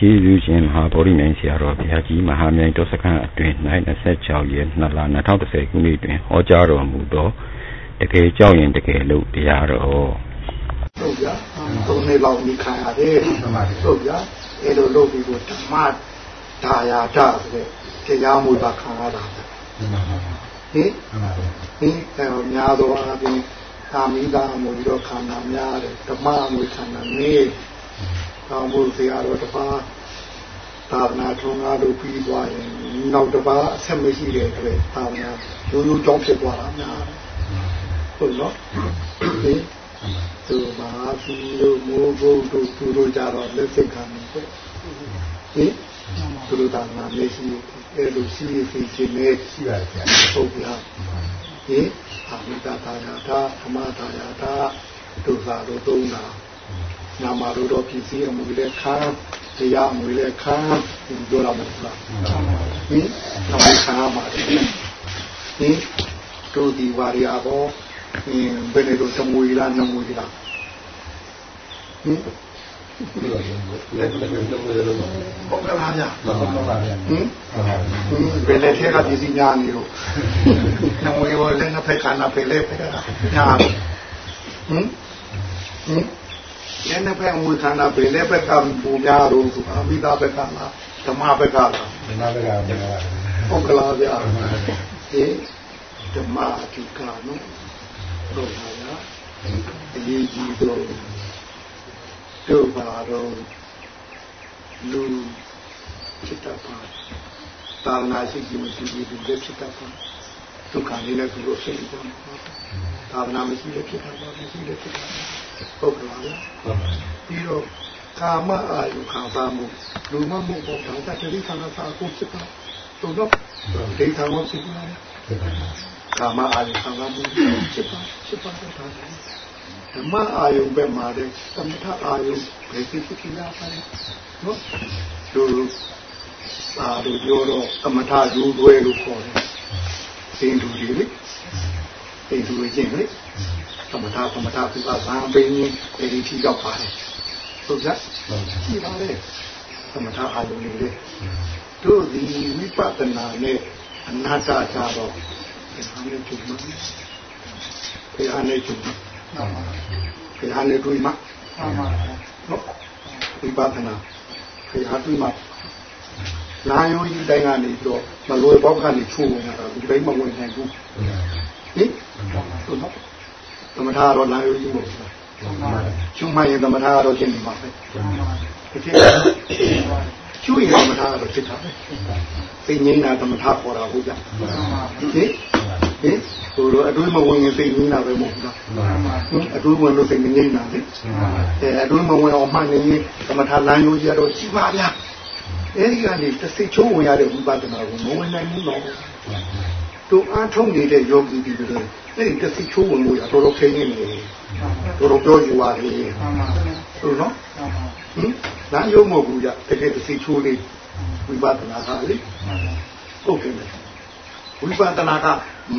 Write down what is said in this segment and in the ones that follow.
ကျေးဇူးရှင်မဟာဗောဓိမြိုင်ဆရာတော်ဘုရားကြီးမဟာမြိုင်တောစခန်းအတွင်၌26ရက်2လ2010ခုနှစ်တွင်ဟောကြားတော်မူသောတကယ်ကြောက်ရင်တကယ်လို့တရားတော်ဟုတ်ကြသုံးနှစ်လောက်နေခံရတယ်ဟုတ်ကြအဲလိုလုပ်ပြီးတော့ဓမ္မဒါယာတဆိုတဲ့တရားမူပါခံရတာဟင်ဟင်အဲများသောအားဖြင့်သာမိသားမူပြီးတော့ခန္ဓာများတယ်ဓမ္မမူခန္ဓာနေ ကောင်းဖို့ဆရာတော်တပါးသာသနာထုံးကားလို့ပြီးသွားရင်နောက်တပါးအဆက်မရှိတဲ့အတွက်သာသနာရိုးရိုးကြောင်းဖြစ်သွားတာများဟုတ်နော်ဒီသူမာဖီတို့မိုးဘုတ်တို့သူတို့ကြတော့လက်စိတ်ခံနေပေါ့ဟင်သူတို့သာသနာမရှိအဲ့လိုရှိရစီခြင်းနဲ့ရှိပါကြဟုတ်ပြီဟာဟင်အာမိတာသာယာတာဓမ္မသာယာတာဒုသာတို့သုံးတာ နာမတို့တော့ဖြစ်စီအမှုလည်းခံတရားမှုလည်းခံဒီလိုတော့မဟုတ်လားဟင်တော့ခံရပါတယ်ဟင်တို့ဒီဝါရီအဘောဟင်ဘယ်လိုသမွေလားနမွေလားဟင်ဟုတ်ကဲ့ပါဗျာဟုတ်ပါဗျာဟင်ဘယ်လက်ထက်ကပစ္စည်းညာနေလို့နမွေရောလည်းနှစ်ဖက်ကနာဖက်လက်ဖက်ကညာဟင်ဟင် ညနေဖက်မူခန္ဓာဘယ်လက်ဖက်ကပူများတော့ဆိုအမိသားဘက်ကလားဓမ္မဘက်ကလားဓမ္မဘက်ကဟုတ်ကလားဗျာဟင်ဓမ္မအဓိကနော်ဟုတ်ပါဗျာအရေးကြီးတော့တို့ပါတော့လူဖြစ်တာပါတာနာရှိကြည့်မရှိကြည့်ဒီလက်ဖြစ်တာပါဒုက္ခလေးလည်းသူတို့စိတ်ကြောင့်သာနာမရှိလည်းဖြစ်တာပါမရှိလည်းဖြစ်တာ ဟုတ်ကဲ့ပါဗျာပြီးတော့ကာမအာယုခံစားမှုလူမမှုပေါ်တော့တတိခန္ဓာစာကိုဖြစ်တာတို့တော့ဒိဋ္ဌာမဖြစ်ပါလားကာမအာယုခံစားမှုဖြစ်ပါဖြစ်ပါတော့ဓမ္မအာယုံပဲမှာတဲ့သမထအာယုံပဲဖြစ်ဖြစ်လာပါတယ်နော်သူအာတို့ပြောတော့သမထယူသွဲလို့ခေါ်တယ်စင်သူတွေလေစင်သူတွေချင်းလေ သမထသမထပြပါဇာပင်းကြီးအဲဒီထိရောက်ပါတယ်ဟုတ်ကြရှိပါလေသမထအာယုံတွေလေတို့ဒီဝိပဿနာနဲ့အနာတ္တကြတော့ဒီဟာနဲ့ကျုံမှာဒီဟာနဲ့ကျုံမှာဘုရားနဲ့တွေ့မှာနော်ဝိပဿနာဘုရားတွေ့မှာလာယောကြီးတိုင်းကနေပြီးတော့မလွယ်ပေါက်ကနေချိုးဝင်တာဒီတိုင်းမဝင်နိုင်ဘူးဟင်ဟုတ်နော် သမထတော့လာယောကြီးမဟုတ်ဘူးကျုံမရင်သမထတော့ရှင်းနေပါပဲဒီကျူရင်သမထတော့ဖြစ်တာပဲသိငိမ့်တာသမထပေါ်တာဟုတ်ကြဟင်ဟင်ဟိုတော့အတွင်းမဝင်ရင်စိတ်ငြိမ်းတာပဲမဟုတ်ဘူး။အတွင်းဝင်လို့စိတ်ငြိမ်းတာလေ။အဲအတွင်းမဝင်အောင်မှနေရင်သမထလမ်းရိုးကြီးတော့ရှိပါဗျာ။အဲဒီကနေတစ်စိတ်ချိုးဝင်ရတဲ့ဝိပဿနာကိုမဝင်နိုင်ဘူးတော့။တို့အားထုတ်နေတဲ့ယောဂီတွေလည်း အဲဒီတစ်စိတ်ချိုးဝင်လို့ရတော်တော်ခင်းနေတယ်။တော်တော်ပြောယူရတယ်။ဟုတ်နော်။ဟင်လမ်းရိုးမဟုတ်ဘူးကြတကယ်တစ်စိတ်ချိုးလေးဝိပဿနာဟာလေ။ဟုတ်ကဲ့ဝိပဿနာက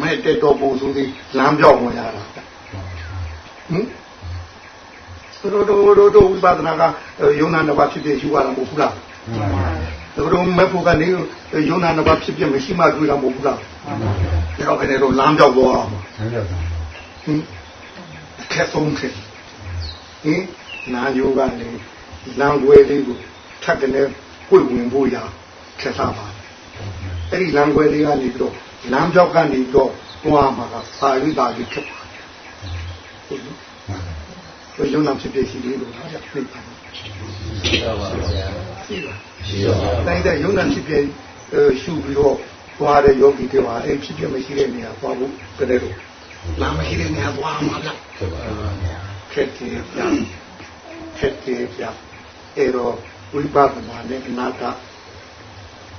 မဲ့တက်တော်ပုံဆိုပြီးလမ်းပြောင်းဝင်ရတာဟင်တို့တို့တို့တို့ဝိပဿနာကယုံနာနှစ်ပါးဖြစ်ဖြစ်ယူရတာမဟုတ်ဘူးလား တို့တို့မဲ့ဖို့ကနေယုံနာနှစ်ပါးဖြစ်ဖြစ်မရှိမှတွေ့တာမဟုတ်ဘူးလားဒါတော့ဘယ်နဲ့တော့လမ်းပြောင်းသွားအောင်ဟင်ခက်ဆုံးခက်ဟင်နာယုံကနေလမ်းွယ်လေးကိုထပ်ကနေကိုယ်ဝင်ဖို့ရခက်စားပါအဲ့ဒီလမ်းွယ်လေးကနေပြီးတော့လမ်းကြောက်ကနေတော့တွားမှာကစာရိတာကြီးဖြစ်ပါတယ်ဟုတ်လို့ရုံနာဖြစ်ဖြစ်ရှိလေးလို့ဟာပြပြပါ ရှိပါပါဘုရားရှိပါရှိပါတိုင်းတဲ့ရုံနာဖြစ်ဖြစ်ရှုပြီးတော့သွားတဲ့ယောဂီတွေပါအဲ့ဖြစ်ဖြစ်မရှိတဲ့နေရာသွားဖို့တကယ်လို့နာမရှိတဲ့နေရာသွားမှာဗျဖြစ်ပါပါခက်တယ်ဗျခက်တယ်ဗျအဲ့တော့ဝိပဿနာနဲ့အနာတ္တ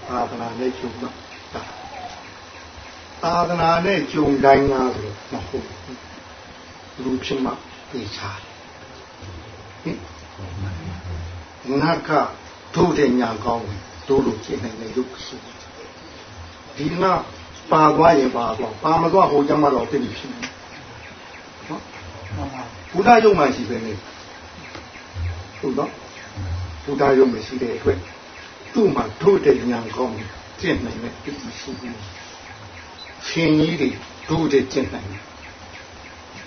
အာသနာနဲ့ချုပ်မှာသာသနာနဲ့ကြုံတိုင်းကားဆိုမဟုတ်ဘူးလူဖြစ်မှသိချာဟင် ငါကတို့တဲ့ညာကောင်းတို့လိုရှင်းနိုင်တဲ့ရုပ်ရှိဒီကပါသွားရင်ပါသွားပါမသွားဟိုကျမှတော့သိပြီဖြစ်နေနော်ဘုရားယုံမှရှိပဲလေဟုတ်တော့ဘုဘုရားရုံမရှိတဲ့အတွက်သူ့မှာထိုးတဲ့ဉာဏ်ကောင်းကျင့်နိုင်တဲ့ပြမရှိဘူးရှင်ကြီးတွေထိုးတဲ့ကျင့်နိုင်တယ်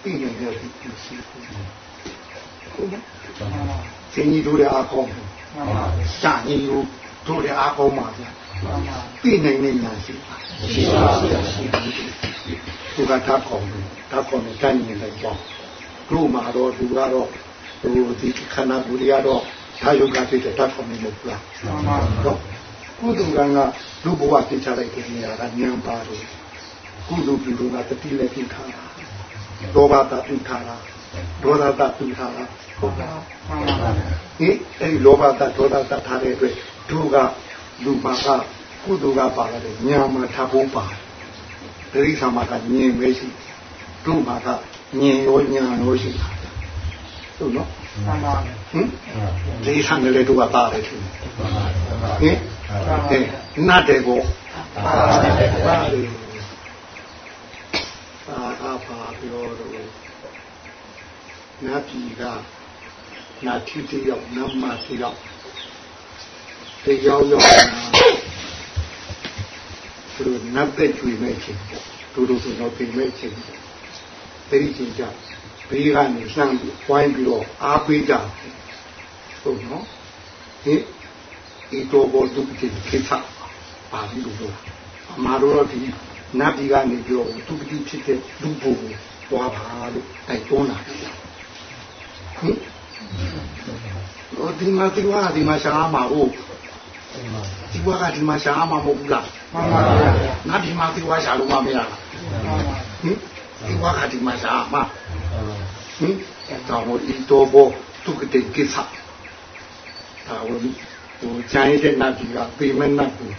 ပြီးနိုင်တဲ့ပြမရှိဘူးဟုတ်လား ရှင်ကြီးတို့တဲ့အားကောင်းတယ်ရှာကြီးတို့တို့တဲ့အားကောင်းပါဗျာပြီးနိုင်တဲ့ဉာဏ်ရှိပါရှိပါဗျာသူကဓာတ်ကောင်းတယ်ဓာတ်ကောင်းတယ်တန်းနေလိုက်ပေါ့တို့မှာတော့သူကတော့ဟိုဒီခန္ဓာကိုယ်တွေကတော့ဓာတ်ယုတ်ကဖြစ်တဲ့ဓာတ်ကောင်းနေမဟုတ်လားမှန်ပါတော့ကုသကံကလူဘဝသိချလိုက်တဲ့နေရာကဉာဏ်ပါလို့ကုသပြုလို့ကတတိလည်းပြုထားတာဒေါဘတာပြုထားတာ ဒေါသတာပြုထားတာဟုတ်လားမှန်ပါဟင်အဲဒီလောဘတာဒေါသတာထားတဲ့အတွက်သူကလူမှာကကုသကပါလာတယ်ညာမှာထပ်ဖို့ပါတတိဆာမှာကညင်ပဲရှိတို့မှာကညင်ရောညာရောရှိတာဟုတ်နော်မှန်ပါဟင်ဒီဆံလည်းတို့ကပါတယ်သူဟင်နတ်တယ်ကိုပါတယ်ပါတယ်အာအာပါပြောတော့ နတ်ပြည်ကနာတိတယောက်နတ်မစီယောက်တရားရောက်သူတို့နတ်သက်ကျွေမဲ့ချင်းသူတို့ဆိုတော့ပြင်မဲ့ချင်းတိတ်ချင်းကြဘေးကနေလှမ်းပြီးဝိုင်းပြီးတော့အားပေးကြဟုတ်နော်ဟင်ဒီတော့ဘောဒုက္ခိခိသပါဠိလိုပြောအမှားတော့ဒီနတ်ပြည်ကနေပြောဒုက္ခိဖြစ်တဲ့လူဘုံကိုတွားပါလို့တိုက်တွန်းလာတယ် ဟင်ဟိုဒီမှာဒီမှာဒီမှာရှာမှာဟုတ်ဒီဘကဒီမှာရှာမှာမဟုတ်ဘူးလားမှန်ပါဗျာနတ်ဒီမှာဒီဘရှာလို့မမရလားဟင်ဒီဘကဒီမှာရှာမှာဟင်တော့ဒီတော့ဘောသူကတဲ့ကိစ္စဒါဝိဟိုချမ်းရတဲ့နတ်ကြီးကပေမနတ်ကို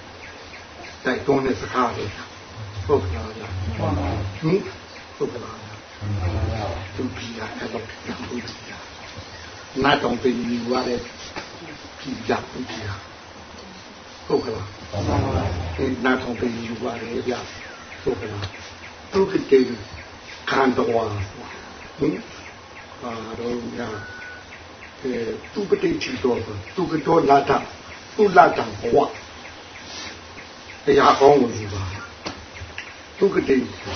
တိုက်တွန်းတဲ့စကားလေးဟုတ်ကလားဗျာဟင်ဟုတ်ကလားသူပြီးတာအဲ့တော့ပြန်လို့ကြာနတ်တော်ပြည်ယူရ တဲ့ပြည်ကြပြည်တာဟုတ်ကလားအဲ့နတ်တော်ပြည်ယူရတယ်ဗျာဟုတ်ကလားသူကတည်းကခံတော်ဟင်အာတော့ညာအဲသူကတည်းကတော်သူကတော့လာတာသူလာတာဘဝတရားကောင်းကိုယူပါသူကတည်းက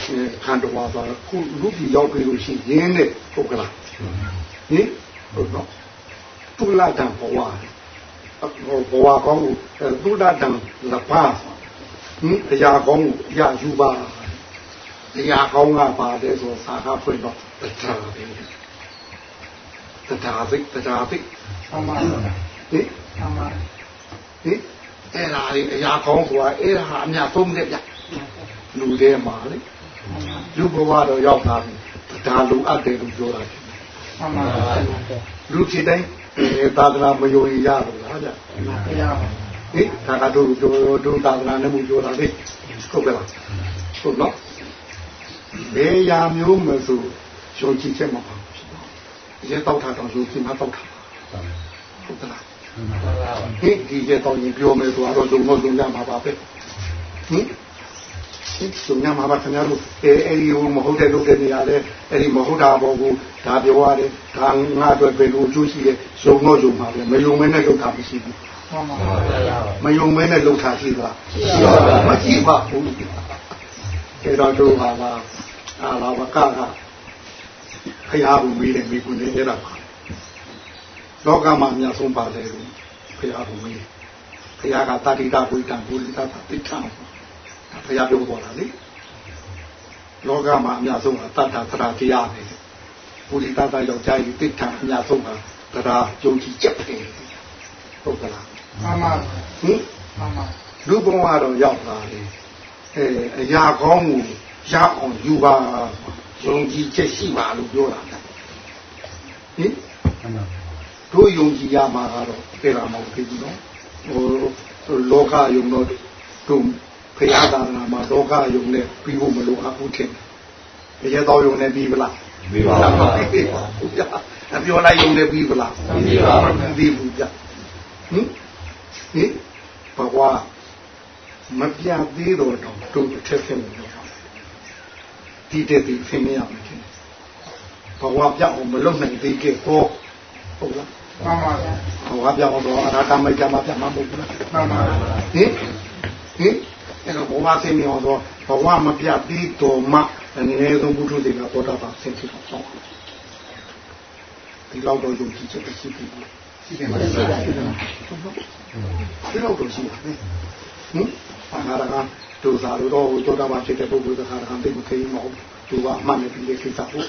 ခံတော်ပါခုလူပြည်ရောက်ပြီလို့ရှိရင်တဲ့ ဟုတ်ကလားဟင်ဟုတ်တော့သူလာတာဘဝဘဝကောင်းကိုသူလာတာလပါဟင်တရားကောင်းကိုရယူပါတရားကောင်းကပါတယ်ဆိုစာကဖွင့်တော့တရားပဲတရားသိတရားသိအမှန်ဟင်အမှန်ဟင်အဲ့ဒါလေးအရာကောင်းဆိုတာအဲ့ဒါအများဆုံးတဲ့ဗျလူထဲမှာလေလူဘဝတော့ရောက်တာဒါလူအပ်တယ်လို့ပြောတာအ မှန်ပါလူဖြစ်တိုင်းသာသနာမယုံရဘူးလားဗျမရပါဘူးဟင်ဒါကတို့တို့တို့သာသနာနဲ့မှုပြောတာလေဟုတ်ကဲ့လားဟုတ်နော်ဘယ်ရာမျိုးမဆိုယုံကြည်ချက်မပါဘူးရဲတောက်တာတော့ယုံကြည်မှတောက်တာဟုတ်ကဲ့လားဟင်ဒီရဲတောက်ရင်ပြောမယ်ဆိုတော့ယုံတော့ယုံရမှာပါပဲဟင် စုံညမှာပါခင်ဗျားတို့အဲအဲ့ဒီဟိုမဟုတ်တဲ့လုပ်တဲ့နေရာလဲအဲ့ဒီမဟုတ်တာဘောကိုဒါပြောရတယ်ဒါငါအတွက်ပဲလို့အကျိုးရှိတယ်စုံတော့စုံပါပဲမယုံမဲနဲ့လုပ်တာမရှိဘူးမှန်ပါပါမယုံမဲနဲ့လုပ်တာရှိလားရှိပါပါမရှိပါဘူးအဲ့တော့တို့ဟာလားအာလာဝကကခရဘူးမေးတယ်မိကုနေရတာပါလောကမှာအများဆုံးပါတယ်လို့ခရဘူးမေးခရကတာတိတာဝိတံဘူလိတာတိထံ ဘုရားပြောပေါ်တာလေလောကမှာအများဆုံးကတတ္တသရတရားပဲဘုရိတတယောက်ျားကြီးတိဋ္ဌာအများဆုံးကတရားယုံကြည်ချက်ပဲဟုတ်ကလားမှန်ပါဟင်မှန်ပါလူဘဝတော့ရောက်လာတယ်အဲအရာကောင်းကိုရအောင်ယူပါယုံကြည်ချက်ရှိပါလို့ပြောတာဟင်တို့ယုံကြည်ရမှာကတော့ပြေလာမဟုတ်ဘူးနော်ဟိုလောကယုံတော့တို့ ဖရာသာသနာမှာလောကယုံနဲ့ပြီးဖို့မလိုအပ်ဘူးထင်တယ်။ရဲတော်ယုံနဲ့ပြီးပလား။ပြီးပါပါဘုရား။အပြောလိုက်ယုံနဲ့ပြီးပလား။ပြီးပါပါ။ပြီးဘူးဗျ။ဟင်ဟင်ဘဝမပြသေးတော့တော့တို့တစ်ထက်ဖြစ်နေတော့ဒီတဲ့ဒီဖင်နေရမယ်ထင်တယ်။ဘဝပြောင်းအောင်မလုပ်နိုင်သေးခဲ့တော့ဟုတ်လားမှန်ပါဗျာဟိုကပြောင်းတော့အရာကမိုက်ကြမှာပြန်မှာမဟုတ်ဘူးလားမှန်ပါဟင်ဟင် အဲ့တော့ဘဝဆင်းမြော်တော့ဘဝမပြတ်ပြီးတော့မှအနည်းဆုံးဘုထုတွေကပေါ်တာပါဆင်းဖြစ်တော့ဆောင်းဒီလောက်တော့ယုံကြည်ချက်ရှိပြီရှိတယ်မလားရှိတယ်ဒီလောက်တော့ရှိတယ်ဟင်အာဟာရကဒုစာလို့တော့ကြောတာပါဖြစ်တဲ့ပုဂ္ဂိုလ်ကခါရံတိတ်မခေမဟုတ်သူကအမှန်နဲ့ပြီးတဲ့ကိစ္စဟုတ်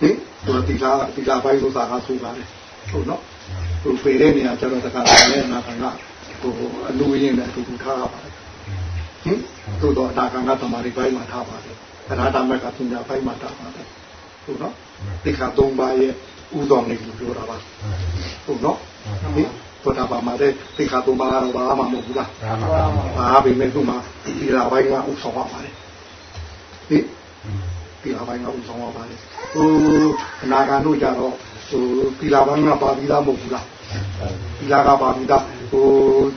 ဟင်သူကတိလာတိလာပိုင်းလို့သာကဆိုပါတယ်ဟုတ်နော်သူဖေတဲ့နေရာကျတော့တခါလည်းနာခံကဟိုအလူရင်းနဲ့အတူတူထားရပါတယ် ဟင်သို့တော့အတာကံကသမာဓိပိုင်းမှာထားပါတယ်အရာဓမ္မကပညာပိုင်းမှာထားပါတယ်ဟုတ်နော်တိခါ၃ပါးရဲ့ဥတော်နေလို့ပြောတာပါဟုတ်နော်ဟင်သောတာပန်မှာတဲ့တိခါ၃ပါးကတော့ဘာမှမဟုတ်ဘူးလားဘာပဲမဲ့သူ့မှာဒီလာပိုင်းကဥဆောင်ပါပါတယ်ဟင်ဒီလာပိုင်းကဥဆောင်ပါပါတယ်ဟိုအနာဂတ်တို့ကြတော့ဟိုဒီလာပိုင်းကပါပြီးသားမဟုတ်ဘူးလားဒီလာကပါပြီးသားဟို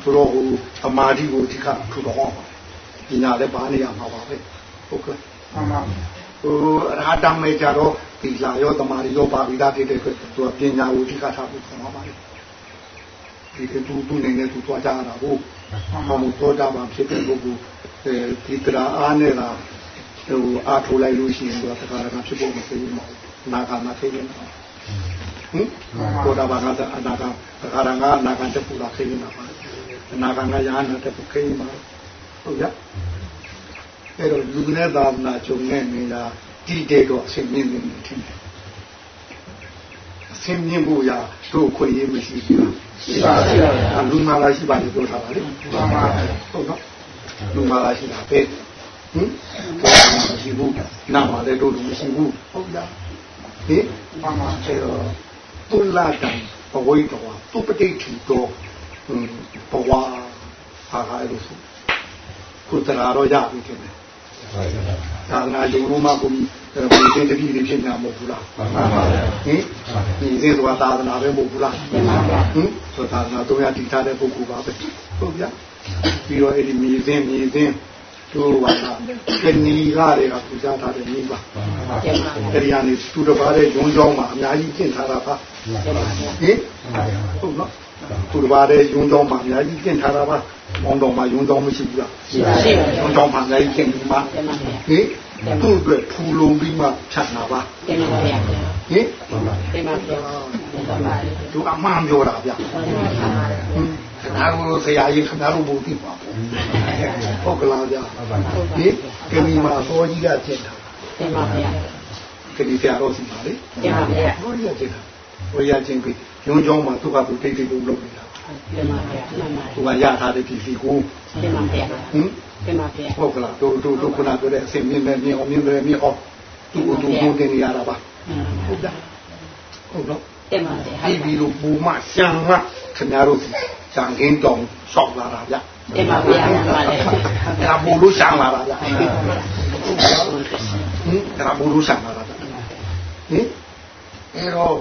သူတို့ဟိုအမာတိကိုဒီကထူတော်ပါ ဒီညာလည်းပါနေရမှာပါပဲဟုတ်ကဲ့မှန်ပါဟိုအရာတမေကြတော့ဒီလာရောတမာရီရောပါပြီးသားဖြစ်တဲ့အတွက်သူကပညာကိုဒီကထားဖို့ခေါ်ပါပါတယ်ဒီကတူတူနေနေသူသွားကြတာဟုတ်မမသောတာပန်ဖြစ်တဲ့ပုဂ္ဂိုလ်အဲဒီကရာအားနဲ့လားဟိုအားထိုးလိုက်လို့ရှိရင်တော့တခါတခါဖြစ်ဖို့မသိဘူးမဟုတ်နာခါနာသိနေတာဟင်သောတာပန်ကအနာကတခါတခါအနာကတက်ပူလာသိနေတာပါအနာကငါရဟန်းတက်ပူခိမှာ ဟုတ်ကြအဲ့တော့လူနဲ့သာမနာချုပ်နေနေတာတိတဲ့တော့အဆင်မြင့်နေတယ်ထင်တယ်အဆင်မြင့်ဖို့ရတို့ခွင့်ရမရှိဘူးရှိပါရှိပါလူမာလာရှိပါလေပြောတာပါလေမှန်ပါဟုတ်တော့လူမာလာရှိတာပဲဟင်မရှိဘူးနားမှာလည်းတို့လူမရှိဘူးဟုတ်လားဟင်မှန်ပါအဲ့တော့ตุလာတံဘဝိတော်သူပဋိဋ္ဌိတော်ဘဝဟာဟာလို့ဆို ကုတရာတော့ရပြီထင်တယ်သာသနာ့ယုံလို့မှကိုဘယ်တင်တတိတွေဖြစ်နေမှာမဟုတ်ဘူးလားမှန်ပါဗျာဟင်ဒီစေဆိုတာသာသနာပဲမဟုတ်ဘူးလားမှန်ပါဗျာဟင်ဆိုသာသနာတော့ရတည်ထားတဲ့ပုဂ္ဂိုလ်ပါပဲဟုတ်ဗျာပြီးတော့အဲ့ဒီမြေစင်းမြေစင်းတို့ပါလားကနီကားတွေကပူဇော်ထားတဲ့မိပါအဲ့ဒီကနေသူတစ်ပါးတဲ့ဂျုံကြောင်းမှာအများကြီးပြင်ထားတာပါဟင်ဟုတ်နော်သူတစ်ပါးတဲ့ဂျုံကြောင်းမှာအများကြီးပြင်ထားတာပါ မောင်တော်မှာယုံကြောင်းမရှိဘူးလားရှိပါရှိပါယုံကြောင်းမှာလည်းပြင်ပြီးမှဟင်သူ့အတွက်ထူလုံးပြီးမှဖြတ်လာပါတင်ပါဗျာဟင်တင်ပါဗျာသူအမှန်ပြောတာဗျာခင်ဗျားတို့ဆရာကြီးခင်ဗျားတို့ဘုသိပါဟုတ်ကလားဗျာဟင်ကမီမှာစောကြီးကကျင့်တာတင်ပါဗျာကတိဆရာတော်စီပါလေတင်ပါဗျာဘုရားကျင့်တာဘုရားကျင့်ပြီးယုံကြောင်းမှာသူကသူတိတ်တိတ်လုံးလုပ်နေတာ တင်ပါဗျာသူကရထားတဲ့ပြည်စီကိုတင်ပါဗျာဟင်တင်ပါဗျာဟုတ်ကလားတို့တို့တို့ခုနပြောတဲ့အစင်မြင့်မြင့်မြင့်အောင်မြင့်မြင့်မြင့်အောင်သူ့သူ့ဘုံတင်ရတာပါဟုတ်လားဟုတ်တော့တင်ပါဗျာဒီပြီးလို့ဘူမရှံမခင်ဗျားတို့ရှံကင်းတောင်ရှောက်လာတာဗျတင်ပါဗျာပါလေအဲ့ဒါဘူလို့ရှံလာတာဗျဟင်အဲ့ဒါဘူလို့ရှံလာတာဗျဟင်အဲ့တော့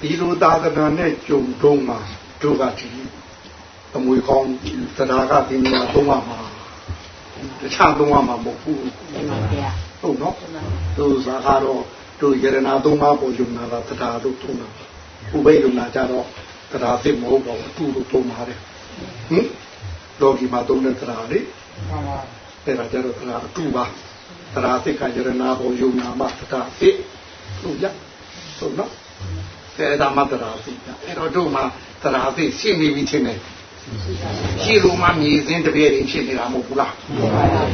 ဒီလိုသာသနာနဲ့ကြုံတုံးမှာ တို့ကဒီအမွေကောင်းသနာကဒီမှာသုံးပါမှာတခြားသုံးပါမှာမဟုတ်ဘူးဟုတ်ပါဗျာဟုတ်နော်တို့ဇာကတော့တို့ယရနာသုံးပါပေါ်ယုံနာတာတရားတို့သုံးတာဥပိ္ပယုံနာကြတော့တရားသိမဟုတ်ပါဘူးသူ့လိုသုံးပါတယ်ဟင်လောကီမှာသုံးတဲ့တရားလေမှန်ပါအဲ့ဒါကြတော့တရားအတူပါတရားသိကယရနာပေါ်ယုံနာမှာတရားသိဟုတ်ကြဟုတ်နော်အဲ့ဒါမှတရားသိအဲ့တော့တို့မှာ တရားသိရှင်းနေပြီချင်းတယ်ရှိလို့မှမြေစင်းတပည့်တွေဖြစ်နေတာမဟုတ်ဘူးလား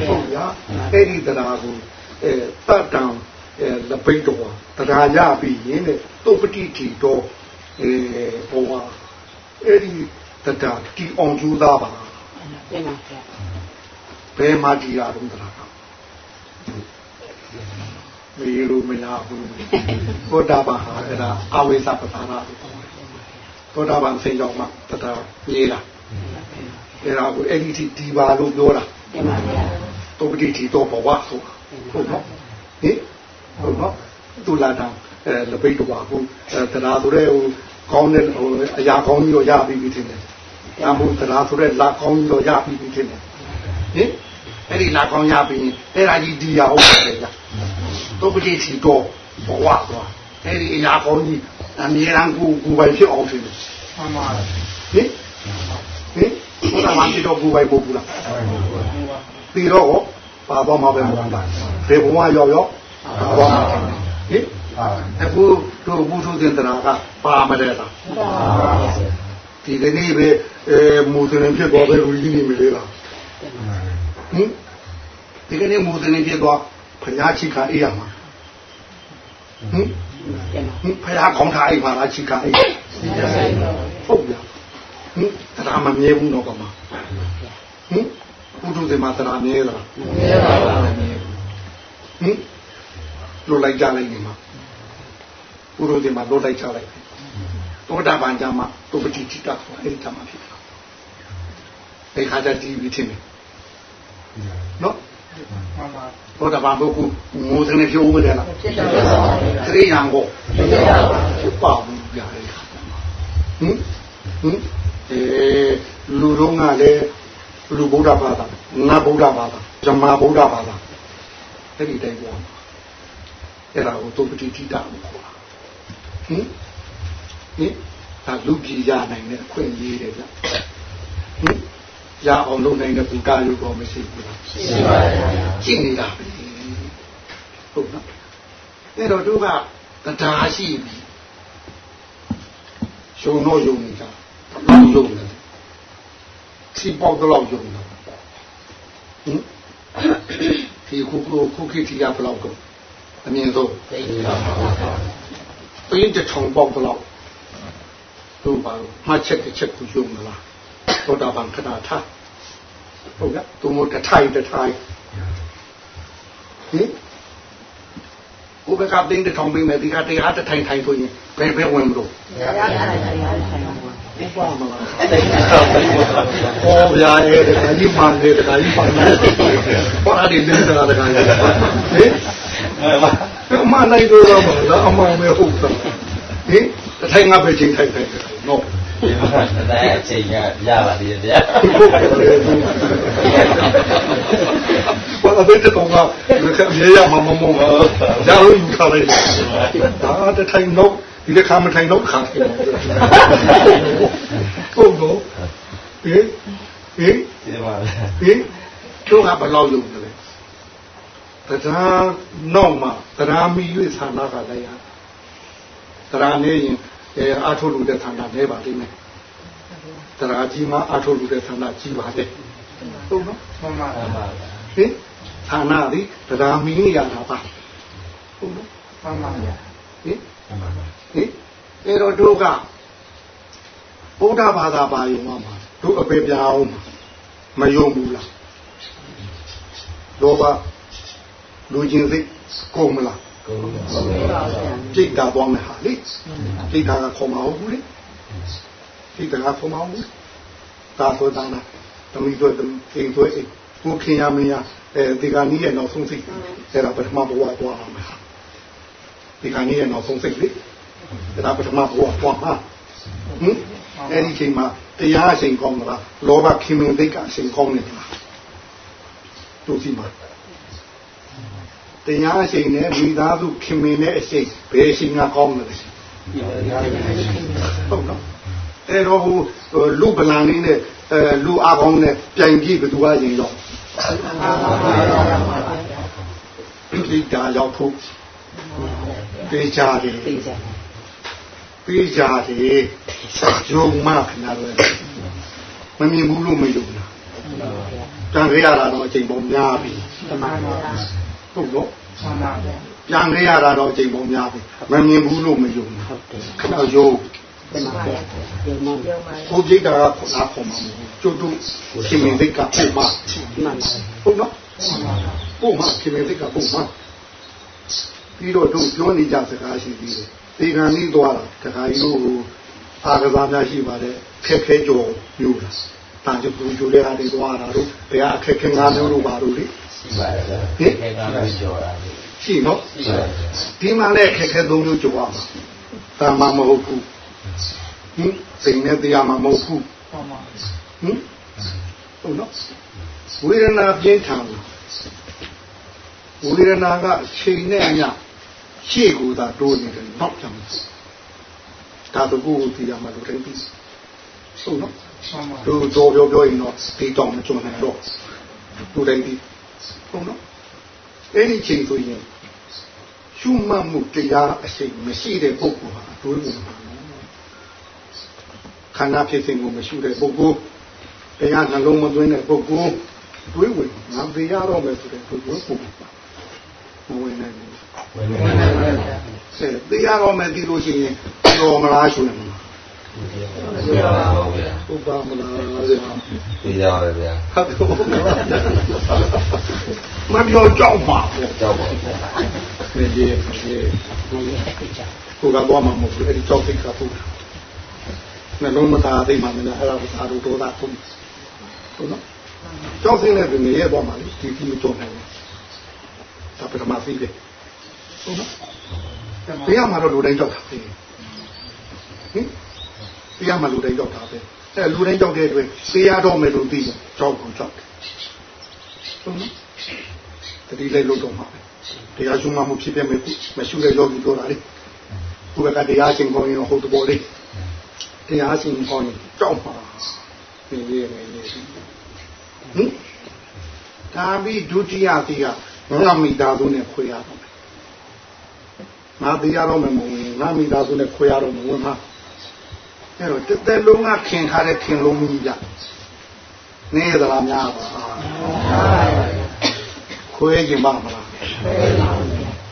ဟုတ်ဗျာအဲ့ဒီတရားကိုအဲတတ်တံအဲလပိတ်တော်တရားရပြီးရင်တဲ့တုပတိတီတော်အဲဘောဟာအဲ့ဒီတရားတီအောင်ကျူးသားပါပြန်ပါဗျာဘယ်မှာဒီရတော့တရားကမေလိုမရဘူးဘောဓဘာဟာအဲ့ဒါအဝိသပတာရ သောတာပန်ဆင်းကြောင်းမှတရားရေးတာအဲ့ဒါကိုအဲ့ဒီဒီပါလို့ပြောတာတင်ပါဗျာတုပတိတီတော့ဘဝဆိုဟုတ်နော်ဟင်ဟုတ်နော်သူလာတာအဲလပိတ်တော့ပါဘူးတရားဆိုတဲ့ဟိုကောင်းတဲ့ဟိုအရာကောင်းကြီးတော့ရပြီးပြီထင်တယ်။ဒါမှမဟုတ်တရားဆိုတဲ့လာကောင်းကြီးတော့ရပြီးပြီထင်တယ်။ဟင်အဲ့ဒီလာကောင်းရပြီးရင်အဲ့ဒါကြီးဒီရဟုတ်တယ်ကြာ။တုပတိတီတော့ဘဝသွားအဲ့ဒီအရာကောင်းကြီး အမြဲတမ်းကိုကိုယ်ပိုင်ဖြစ်အောင်ဖြစ်တယ်မှန်ပါဟင်ဟင်ဘုရားမှဖြစ်တော့ကိုယ်ပိုင်ပို့ဘူးလားပြီးတော့ပါတော့မှာပဲမဟုတ်ဘူးဘယ်ဘဝရောက်ရောက်ပါတော့မှာဟင်အခုတို့ဘုသူတင်တရာကပါမတဲ့လားဒီကနေ့ပဲအဲမူစလင်ဖြစ်သွားပဲလူကြီးနေမလေလားဟင်ဒီကနေ့မူစလင်ဖြစ်သွားဖျားချိခါအေးရမှာဟင် ဖျားခေါင်းထားအိမ်မှာလားချိခါအိမ်ဟုတ်ဗျာဟင်တရားမမြဲဘူးတော့ကမှာဟင်ဘုသူတင်မှာတရားမြဲလားမြဲပါပါဟင်လိုလိုက်ကြလိုက်နေမှာဘုရုတင်မှာလိုလိုက်ကြလိုက်သောတာပန်ကြမှာတုပတိတိတဆိုအဲ့ဒီကြမှာဖြစ်တယ်ဒီခါကျတီးပြီးထင်တယ်နော် သောတာပန်ဘုကုငိုတဲ့ဖြစ်ဦးမတယ်လားဖြစ်တယ်သတိရံကိုဖြစ်ပါဘူးပြရတယ်ဟင်ဟင်အဲလူတော်ကလည်းလူဗုဒ္ဓဘာသာငါဗုဒ္ဓဘာသာဇမဗုဒ္ဓဘာသာအဲ့ဒီတိုင်းပြောအဲ့ဒါကိုသုပတိတိတာကိုခေါ်တာဟင်ဟင်ဒါလူကြီးရနိုင်တဲ့အခွင့်အရေးတွေဗျဟင် ရအောင်လုပ်နိုင်တဲ့ဘူကာရုပ်ကောမရှိဘူးလားရှိပါတယ်ရှိနေတာပဲဟုတ်နော်အဲ့တော့တို့ကတရားရှိပြီရှုံတော့ယုံနေတာလောက်ယုံတယ်စီပေါက်တော့ယုံတယ်ဟင်ဒီခုခုခုခိတိရဘလောက်တော့အမြင်ဆုံးပင်းတထောင်ပေါက်တော့တို့ပါလို့မှတ်ချက်တစ်ချက်ကိုယုံမလား သောတာပန်ခဏထားဟုတ်ကဲ့သူမတထိုင်တထိုင်ဟင်ဥပကပင်းတထောင်ပြီးမယ်ဒီကတရားတထိုင်ထိုင်ဆိုရင်ဘယ်ဘယ်ဝင်မလို့တရားထိုင်တရားထိုင်ဘယ်ပါမလားဟောဗျာရဲ့တခါကြီးမှန်တယ်တခါကြီးမှန်တယ်ဘာဒီလင်းတာတခါကြီးဟင်မနိုင်တော့မလားအမှန်ပဲဟုတ်တယ်ဟင်တထိုင်ငါပဲချိန်ထိုင်ထိုင်နော် တဲ့အချိန်ကရပါသေးတယ်ဗျာဘာလို့တဲ့ကောင်ကခက်မြေရမှာမမောရလို့ယူထားလိုက်ဒါတထိုင်တော့ဒီတစ်ခါမထိုင်တော့ခါတယ်ဟုတ်တော့ဟင်ဟင်ဒီမှာဟင်တို့ကဘယ်လောက်လုပ်တယ်တရားနောက်မှာတရားမီ၍ဌာနကလည်းရတရားနေရင် အဲအာထုလူတဲ့ဌာနနေပါလိမ့်မယ်တရားကြီးမှာအာထုလူတဲ့ဌာနကြီးပါတယ်ဟုတ်နော်မှန်ပါပါဟင်ဌာနသည်တရားမီရတာပါဟုတ်နော်မှန်ပါပါဟင်မှန်ပါပါဟင်အဲတော့တို့ကဗုဒ္ဓဘာသာပါယုံမှာတို့အပေပြအောင်မယုံဘူးလားလောဘလူချင်းစိတ်ကုန်မလား ကုန်ပါဘူးကြိတ်တာသွားမယ်ဟာလေကြိတ်တာကခေါ်မအောင်ဘူးလေကြိတ်တာကခေါ်မအောင်ဘူးဒါဆိုတာနာတမီတို့အိမ်တို့အိမ်ကိုခင်ရမင်းရအဲဒီကနီးရဲ့နောက်ဆုံးစိတ်အဲ့ဒါပထမဘဝသွားအောင်မယ်ဒီကနီးရဲ့နောက်ဆုံးစိတ်လေအဲ့ဒါပထမဘဝသွားမှာဟင်အဲ့ဒီချိန်မှာတရားအချိန်ကောင်းမလားလောဘခင်မင်သိကအချိန်ကောင်းနေလားတို့စီမှာ တရားအချိန်နဲ့မိသားစုခင်မင်တဲ့အချိန်ဘယ်အချိန်ကကောင်းလဲဟုတ်နော်အဲ့တော့ဟိုလူပလန်လေးနဲ့အဲလူအကောင်းနဲ့ပြိုင်ကြည့်ဘယ်သူကရင်တော့ဒီတာရောက်ဖို့တေးကြတယ်တေးကြတယ်တေးကြတယ်ယုံမှခဏလဲမမြင်ဘူးလို့မယုံလားတန်ခေရတာတော့အချိန်ပေါများပြီ ဟုတ်တော့ပြန်ခဲ့ရတာတော့အချိန်ပေါများပြီမမြင်ဘူးလို့မယုံဘူးခဏယုံကိုကြိတ်တာကခုနခုမှကျွတ်တူရှင်မင်းသိကပုံမှဟုတ်နော်ပုံမှရှင်မင်းသိကပုံမှပြီးတော့တို့ပြောနေကြစကားရှိသေးတယ်ဒီကံဤသွားတာတခါကြီးတို့အာကစားများရှိပါတယ်ခက်ခဲကြော်မျိုးလားတာကျပူကျိုတဲ့အားတွေသွားတာတို့ဘယ်အခက်ခဲငါးမျိုးတို့ပါတို့လေ ရှိပါတယ်ဟင်ခက်ခဲမျိုးကြော်တာရှိနော်ရှိပါတယ်ဒီမှာလည်းခက်ခဲသုံးမျိုးကြော်ရမှာတာမမဟုတ်ဘူးဟင်စိတ်နဲ့တရားမှာမဟုတ်ဘူးဟင်ဟုတ်နော်ဝေဒနာပြင်းထန်ဝေဒနာကချိန်နဲ့အမျှရှေ့ကိုသာတိုးနေတယ်နောက်ပြန်ဟဒါတကူကိုသိရမှာလို့တိုင်းသိဟုတ်နော်တို့တော့ပြောပြောရင်တော့ဒီတောင်မကြုံနိုင်တော့တို့တိုင်းသိ ဟုတ်နော်အဲ့ဒီချိန်ဆိုရင်ရှုမှတ်မှုတရားအရှိန်မရှိတဲ့ပုဂ္ဂိုလ်ဟာတွေးဝင်ပါခန္ဓာဖြစ်စဉ်ကိုမရှိတဲ့ပုဂ္ဂိုလ်တရားနှလုံးမသွင်းတဲ့ပုဂ္ဂိုလ်တွေးဝင်ငါသိရတော့မယ်ဆိုတဲ့ပုဂ္ဂိုလ်ပုံမဝင်နိုင်ဘူးဝင်နိုင်ပါဘူးဆက်သိရတော့မယ်ဒီလိုရှိရင်တော်မလားရှင် မလားသိရပါဘူးဗျာဥပမလားသိရပါဗျာဟုတ်ကဲ့မပြောကြောက်ပါဘူးကြောက်ပါဗျာဒီဒီကိုကတော့မှမဟုတ်ဘူးအဲ့ဒီကြောက်သိခါဖို့နှလုံးမသားသိမှမလားအဲ့ဒါကိုသာတို့ဒေါသထုံးဟုတ်နော်ကြောက်စင်းတဲ့နေရဲပေါ်မှာလေဒီဒီမကြုံနိုင်ဘူးဒါပထမသိတယ်ဟုတ်နော်တရားမှာတော့လူတိုင်းကြောက်တာပဲဟင် တရားမှာလူတိုင်းကြောက်တာပဲအဲလူတိုင်းကြောက်တဲ့အတွက်တရားတော့မယ်လို့သိတယ်ကြောက်ကုန်ကြောက်တယ်ဟုတ်နော်တတိလေးလို့တော့မှာတရားရှုမှမှုဖြစ်ပြမယ်မရှိတဲ့ယောဂီတို့လာလေဘုရားကတရားရှင်ကောင်းရင်ဟုတ်တော်လေးတရားရှင်ကောင်းရင်ကြောက်ပါနေနေနေနေဟင်ဒါပြီးဒုတိယတိကငါမိသားစုနဲ့ခွေရတော့မယ်ငါတရားတော့မဝင်ငါမိသားစုနဲ့ခွေရတော့မဝင်မှာ အဲ့တော့တစ်သက်လုံးကခင်ထားတဲ့ခင်လုံးကြီးကြနေသလားများပါခွေခြင်းပါမလား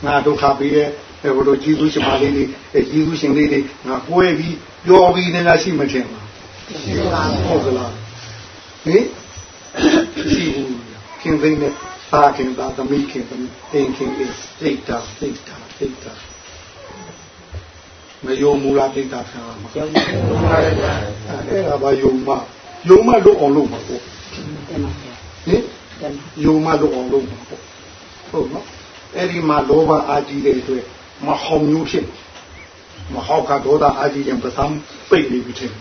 ငါဒုက္ခပြီးတဲ့ဘုလိုကြီးစုရှင်မလေးလေးကြီးစုရှင်လေးတွေငါကွဲပြီးပြောပြီးနေတာရှိမထင်ပါရှိပါဘူးဟုတ်ကလားဟင်ရှိဘူးခင်သိနေသာခင်သာသမီးခင်သမီးအင်းခင်အေးစိတ်တာစိတ်တာစိတ်တာ မယုံမူလားစိတ်တာခံမှာယုံပါပါအဲ့ဒါဘာယုံမယုံမလို့အောင်လို့မှာပေါ့ဟင်ယုံမလို့အောင်လို့မှာပေါ့ဟုတ်နော်အဲ့ဒီမှာလောဘအာကြီးတဲ့အတွက်မဟောင်မျိုးဖြစ်မဟောက်ကဒေါသအာကြီးရင်ပစံပိတ်နေပြီထင်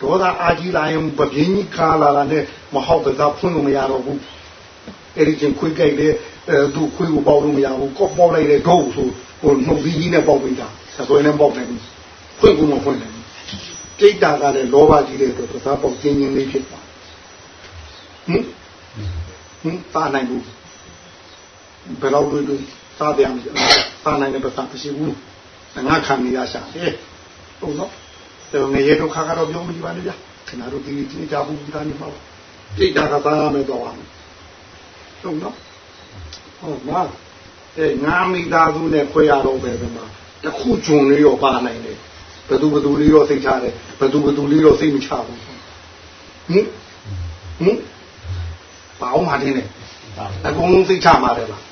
ဒေါသအာကြီးလာရင်ပပြင်းကြီးကာလာလာနဲ့မဟောက်ကသာဖွင့်လို့မရတော့ဘူးအဲ့ဒီချင်းခွေးကြိုက်တဲ့အဲသူခွေးကိုပေါက်လို့မရဘူးကော့ပေါက်လိုက်တဲ့ဒုတ်ဆို ဟိုနှုတ်ပြီးကြီးနဲ့ပေါက်ပြီးတာဆွဲနဲ့ပေါက်တယ်ဖွင့်ကူမဖွင့်တယ်ကြိတ်တာကလည်းလောဘကြီးတဲ့အတွက်ပစံပေါက်ကျင်းချင်းလေးဖြစ်သွားဟင်ဟင်ပါနိုင်ဘူးဘယ်လောက်တွေ့တွေ့စားတယ်အောင်စားနိုင်တဲ့ပတ်စံမရှိဘူးငါခံနေရရှာဟဲ့ဟုတ်နော်တယ်ငရေဒုက္ခကတော့ပြောမကြည့်ပါနဲ့ဗျာခင်ဗျားတို့ဒီဒီကြဘူးဒီတိုင်းမှာပြိတ္တာကသားရမယ်တော့အောင်ဟုတ်နော်ဟုတ်ပါ အဲငါမိသားစုနဲ့ခွဲရတော့ပဲဒီမှာတခုဂျုံလေးရောပါနိုင်တယ်ဘသူဘသူလေးတော့စိတ်ချတယ်ဘသူဘသူလေးတော့စိတ်မချဘူးဟင်ဟင်ဘာအောင်မတင်နဲ့အကုန်လုံးစိတ်ချမှာတယ်လား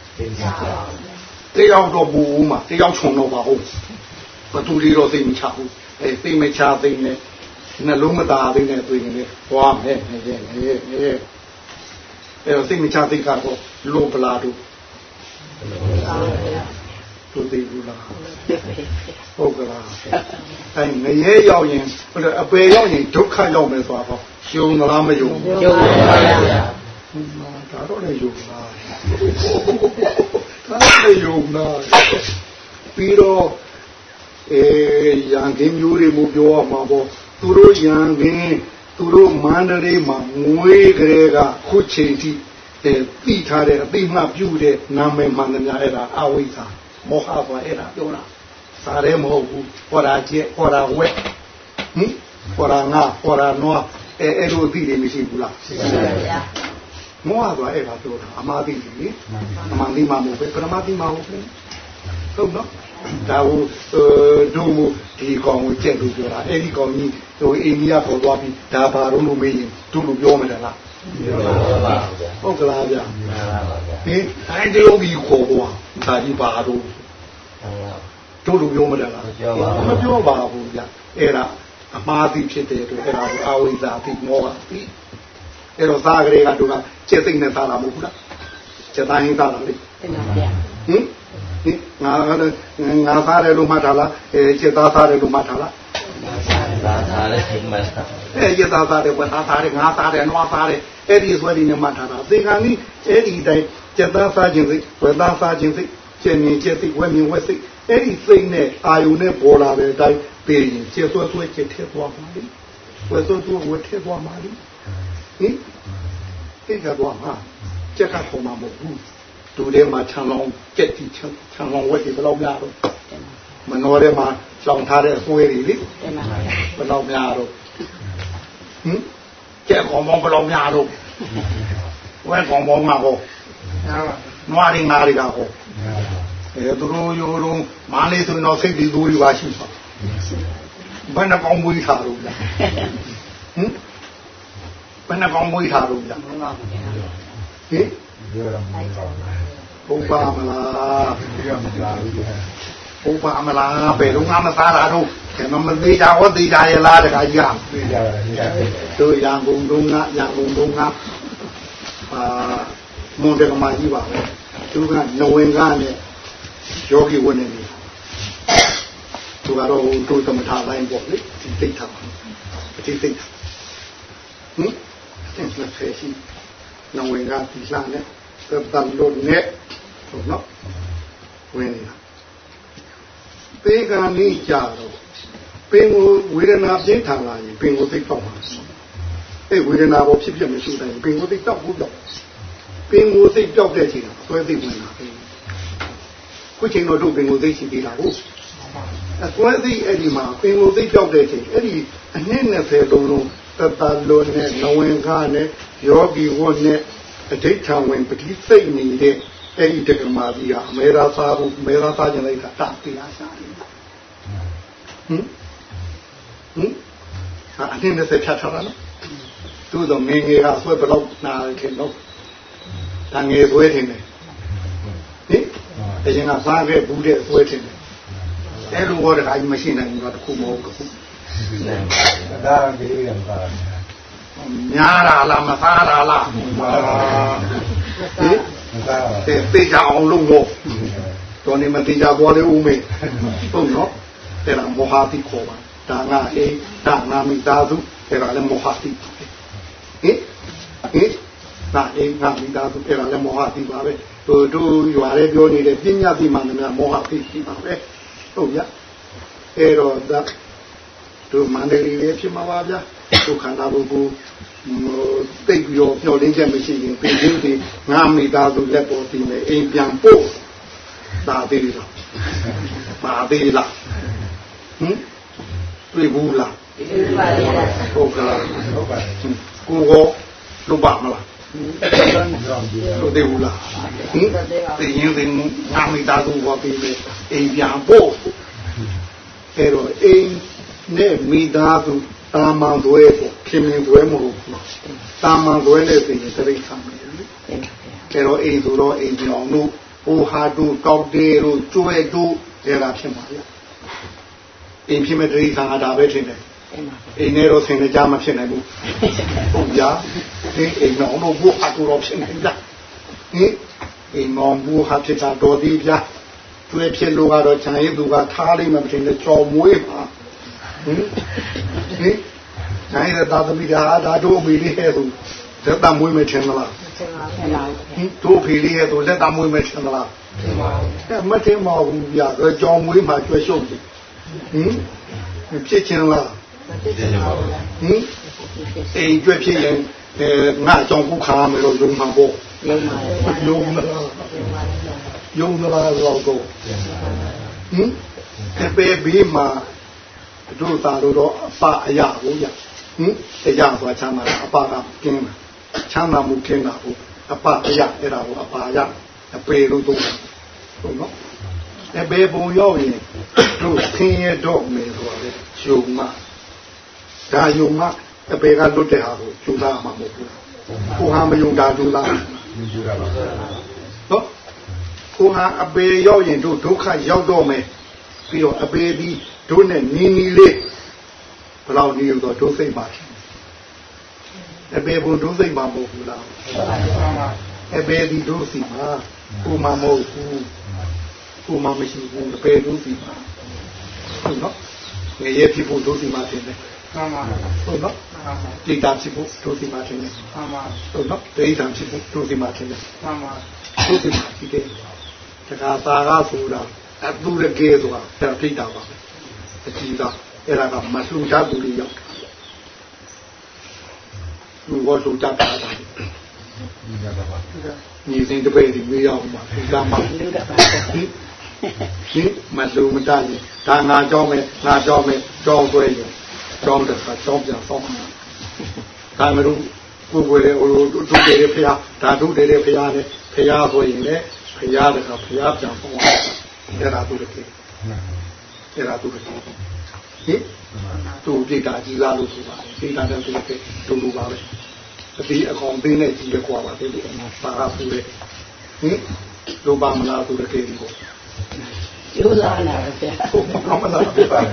တယောက်တော့ပူဦးမှာတယောက်ခြုံတော့ပါဟုတ်ဘသူလေးတော့သိမချဘူးအဲသိမချသိနေနှလုံးမသားသိနေတွေ့နေဟွာမဲ့နေနေနေအဲသိမချသိကတော့လောပလာတို့ သူသိဘူးလားဟုတ်ကလားအဲငရဲရောက်ရင်အပေရောက်ရင်ဒုက္ခရောက်မယ်ဆိုတော့ရှုံလားမယုံဘူးယုံပါဗျာဒါတော့လည်းယုံလားဒါလည်းယုံလားပြီးတော့အဲရန်ကင်းမျိုးတွေမျိုးပြောရမှာပေါ့သူတို့ရန်ကင်းသူတို့မန္တလေးမှာငွေကလေးကခုချိန်ထိ အဲသိထားတဲ့အသိမှပြုတဲ့နာမည်မှန်သမျှအဲ့ဒါအဝိဇ္ဇာမောဟပါအဲ့ဒါပြောတာစားရဲမဟုတ်ဘူးဟောတာကျက်ဟောတာဝက်ဟင်ဟောတာငါဟောတာနွားအဲအဲ့လိုသိတယ်မရှိဘူးလားရှိပါဗျာမောဟဆိုတာအဲ့ဒါပြောတာအမှားသိတယ်လေအမှန်သိမှမဟုတ်ပဲပရမသိမှဟုတ်ပဲဟုတ်နော်ဒါဟိုဒုမဒီကောင်ကိုကြက်လို့ပြောတာအဲ့ဒီကောင်ကြီးဟိုအိန္ဒိယပေါ်သွားပြီးဒါဘာလို့လို့မေးရင်သူ့လိုပြောမယ်လား ဟုတ်ကလားဗျာဟင်အဲ့ဒီလိုကြီးခေါ်ကွာဒါကြီးပါတော့တို့လိုပြောမလားမပြောပါဘူးဗျာအဲ့ဒါအမှားသိဖြစ်တဲ့အတွက်အဲ့ဒါကိုအာဝိဇ္ဇာသိမောဟသိအဲ့တော့သားကလေးကတို့ကကျက်သိမ့်နဲ့သားတာမဟုတ်ဘူးလားကျက်တိုင်းသားတာလေတင်ပါဗျာဟင်ငါငါသားတယ်လို့မှတ်ထားလားအဲကျက်သားသားတယ်လို့မှတ်ထားလားသားသားတယ်မှတ်ထား အဲကျက်သားသားတယ်ဝက်သားသားတယ်ငါသားတယ်နွားသားတယ်အဲ့ဒီဆွဲဒီနဲ့မှတ်ထားတာသေခံကြီးအဲ့ဒီတိုင်းကျက်သားသားခြင်းစိတ်ဝက်သားသားခြင်းစိတ်ကျက်မြင်ကျက်စိတ်ဝက်မြင်ဝက်စိတ်အဲ့ဒီစိတ်နဲ့အာယုနဲ့ပေါ်လာတဲ့အတိုင်းသိရင်ကျေသွဲသွဲချစ်ထဲသွားမှာလေဝဲသွဲသွဲဝဲထဲသွားမှာလေဟင်သိကြတော့မှာကြက်ကပုံမှာမဟုတ်ဘူးဒူထဲမှာခြံလောင်းကြက်တီခြံခြံလောင်းဝက်တွေဘယ်လောက်များတော့မနှောထဲမှာလောင်ထားတဲ့အဆွဲတွေလေဘယ်လောက်များတော့ ဟင်ကြက်ကောင်မောင်းဘယ်လောက်များတော့ဝဲကောင်မောင်းမှာဟောနွားတွေငါးတွေကဟောအဲသူတို့ရိုးတော့မာလေးဆိုတော့စိတ်ဒီသူတွေပါရှိပါဘယ်နှကောင်မွေးထားလို့လဲဟင်ဘယ်နှကောင်မွေးထားလို့လဲဟင်ဘုရားမလားဘုရားမလား ဘယ်တော့မှမသားတာတော့ကျွန်တော်မသေးကြဟောသေးကြရလားတခါကြီးကသေးကြပါတို့ရန်ကုန်တုံးကရန်ကုန်တုံးကအာမွန်တယ်ကမှကြီးပါပဲသူကနဝင်ကနဲ့ယောဂီဝင်နေတယ်သူကတော့တို့သမထတိုင်းပေါ့လေဒီသိထားပါဒီသိထားဟင်အဲ့ဒါဖယ်ရှိနဝင်ကဒီလာနဲ့တန်လို့နဲ့ဟုတ်နော်ဝင်နေတာပေ ကံလေးကြတော့ပင်ကိုဝေဒနာပြင်းထန်လာရင်ပင်ကိုသိတော့မှာအဲ့ဝေဒနာပေါ်ဖြစ်ဖြစ်မရှိတိုင်းပင်ကိုသိတော့ဘူးတော့ပင်ကိုသိတော့တဲ့ချိန်ကဆွဲသိဝင်လာပြီခုချိန်တော့တို့ပင်ကိုသိရှိသေးတာဟုတ်အကွဲသိအဲ့ဒီမှာပင်ကိုသိပြောက်တဲ့ချိန်အဲ့ဒီအနည်း20လုံးလုံးတတလုံးနဲ့နဝင်ကားနဲ့ယောဂီဝတ်နဲ့အဋိဌံဝင်ပတိစိတ်နေတဲ့အဲ့ဒီတက္ကမကြီးကအမေရာသာဘူးမေရာသာကျင်လိုက်တာတတရားရှာတယ် ဟင်ဟင်ဟာအနည်း20ဖြတ်ထားတာနော်သူ့တော့ငယ်ငယ်ကဆွဲဘယ်တော့နာခင်တော့ဒါငယ်ဆွဲထင်တယ်ဟင်အရင်ကစားခဲ့ဘူးတဲ့ဆွဲထင်တယ်အဲ့လိုဟောတဲ့ခါကြီးမရှိနိုင်ဘူးတော့တခုမဟုတ်ဘူးဒါဒီရံပါများတာလားမသားတာလားဟင်တဲ့သိကြအောင်လုပ်ဖို့တော်နေမသိကြပေါ်လေဦးမေဟုတ်နော် အဲ့ဒါမောဟတိခေါ်ပါဒါငါအေးဒါငါမိသားစုအဲ့ဒါလည်းမောဟတိဟင်ဟင်ဒါအေးငါမိသားစုအဲ့ဒါလည်းမောဟတိပါပဲတို့တို့ရွာလေးပြောနေတဲ့ပညာတိမှန်တယ်မောဟတိရှိပါပဲဟုတ်ရအဲ့တော့ဒါတို့မန္တလေးလေးဖြစ်မှာပါဗျာတို့ခန္ဓာကိုယ်ကိုတိတ်ပြီးတော့မျောလင်းချက်မရှိရင်ပြင်ချင်းဒီငါမိသားစုလက်ပေါ်ပြီးမယ်အိမ်ပြန်ပို့ဒါသေးလားပါသေးလား ဟင်တွေ့ဘူးလားဟုတ်ကလားဟုတ်ပါကိုကိုလုပါမလားလို့သေးဘူးလားဟင်သိရင်သိငါမိသားစုပေါ်ပြီးမယ်အိမ်ပြန်ပို့အဲ့တော့အိမ်နဲ့မိသားစုတာမန်သွဲပေါ့ခင်မင်သွဲမဟုတ်ဘူးတာမန်သွဲနဲ့သိရင်တရိတ်ဆံမယ်လေအဲ့တော့အိမ်ဆိုတော့အိမ်ပြောင်တို့ဟိုဟာတို့ကောက်တေတို့ကျွဲတို့အဲ့ဒါဖြစ်ပါလေ အိမ်ဖြစ်မဲ့တရိတ်ဆံကဒါပဲထင်တယ်အိမ်နဲ့တော့ဆင်နေကြမဖြစ်နိုင်ဘူးဟုတ်ဗျာဒီအိမ်တော်တို့ဘုဟာတို့ဖြစ်နေကြဟင်အိမ်တော်ဘုဟာဖြစ်တာတော်သေးဗျာကျွဲဖြစ်လို့ကတော့ခြံရည်သူကထားလိမ့်မယ်မထင်နဲ့ကြော်မွေးပါဟင်ဟင်နိုင်တဲ့သာသမီဒါဒါတို့အမေလေးဟဲ့သူလက်တမွေးမယ်ထင်မလားထင်ပါဘူးဟင်တို့ဖေလေးဟဲ့သူလက်တမွေးမယ်ထင်မလားထင်ပါဘူးအဲမထင်ပါဘူးဗျာကြော်မွေးမှာကျွဲရှုပ်တယ် ဟင်ဖြစ်ချင်လားဖြစ်ချင်ပါဘူးဟင်အိမ်ကျွဲဖြစ်ရင်အဲငါကြောင့်ခုခါမယ်လို့ယုံမှာပေါ့ယုံပါယုံမလားယုံမလားတော့ဟင်အပေဘေးမှာတို့သာလို့တော့အပအရာကိုရဟင်တရားဆိုချမ်းသာအပကကင်းတာချမ်းသာမှုကင်းတာကိုအပအရာအဲ့ဒါကိုအပါရအပေလို့တော့ဟုတ်နော် အပေပုံရောက်ရင်တို့ခင်းရတော့မယ်ဆိုတော့ယုံမှာဒါယုံမှာအပေကလွတ်တဲ့ဟာကိုကျူသားမှာမဟုတ်ဘူးကိုဟာမယုံတာကျူသားနော်ကိုဟာအပေရောက်ရင်တို့ဒုက္ခရောက်တော့မယ်ပြီးတော့အပေဒီတို့နဲ့နီးနီးလေးဘယ်လောက်နီးတော့ဒုစိတ်ပါရှင်အပေဘုဒုစိတ်မှာမဟုတ်ဘူးလားအပေဒီဒုစိမှာကိုမမဟုတ်ဘူး ကိုမမရှိဘူးအပေဒုစိမှာဟုတ်နော်ငရေဖြစ်ဖို့ဒုစိမှာတင်တယ်မှန်ပါဟုတ်နော်တိတာဖြစ်ဖို့ဒုစိမှာတင်တယ်မှန်ပါဟုတ်နော်ဒိဋ္ဌံဖြစ်ဖို့ဒုစိမှာတင်တယ်မှန်ပါဒုစိမှာဖြစ်တယ်တခါသာကဆိုတာအတူရကေဆိုတာဒါထိတာပါအကြည့်တော့အဲ့ဒါကမဆူချသူတွေရောက်လူဘောဆူချတာတာညီစင်တပည့်ဒီမေးရောက်မှာဒီကမှာဟ င်မဆူမတတ်ဘူးဒါငါကြောင်းမယ်ငါကြောင်းမယ်ကြောင်းဆွဲရင်ကြောင်းတဲ့ခါကြောင်းပြန်ဆောင်မှာဒါမလို့ကိုယ်ကိုယ်လေဟိုဒုတေရဖျားဒါဒုတေရဖျားနဲ့ဖျားဆိုရင်လေဖျားတဲ့ကဖျားပြန်ဆောင်မှာအဲ့ဒါသူတကယ်အဲ့ဒါသူတကယ်ဟင်သူပြိတာကြီးလာလို့ဆိုတာပြိတာတဲ့သူကတူတူပါပဲအပြီးအကောင်သေးနဲ့ကြီးရခွာပါသေးတယ်ပါရပူလေဟင်လိုပါမလားသူတကယ်ကို ကျိုးစားလာတယ်ဗျာဟုတ်ပါမလားဟင်ဟင်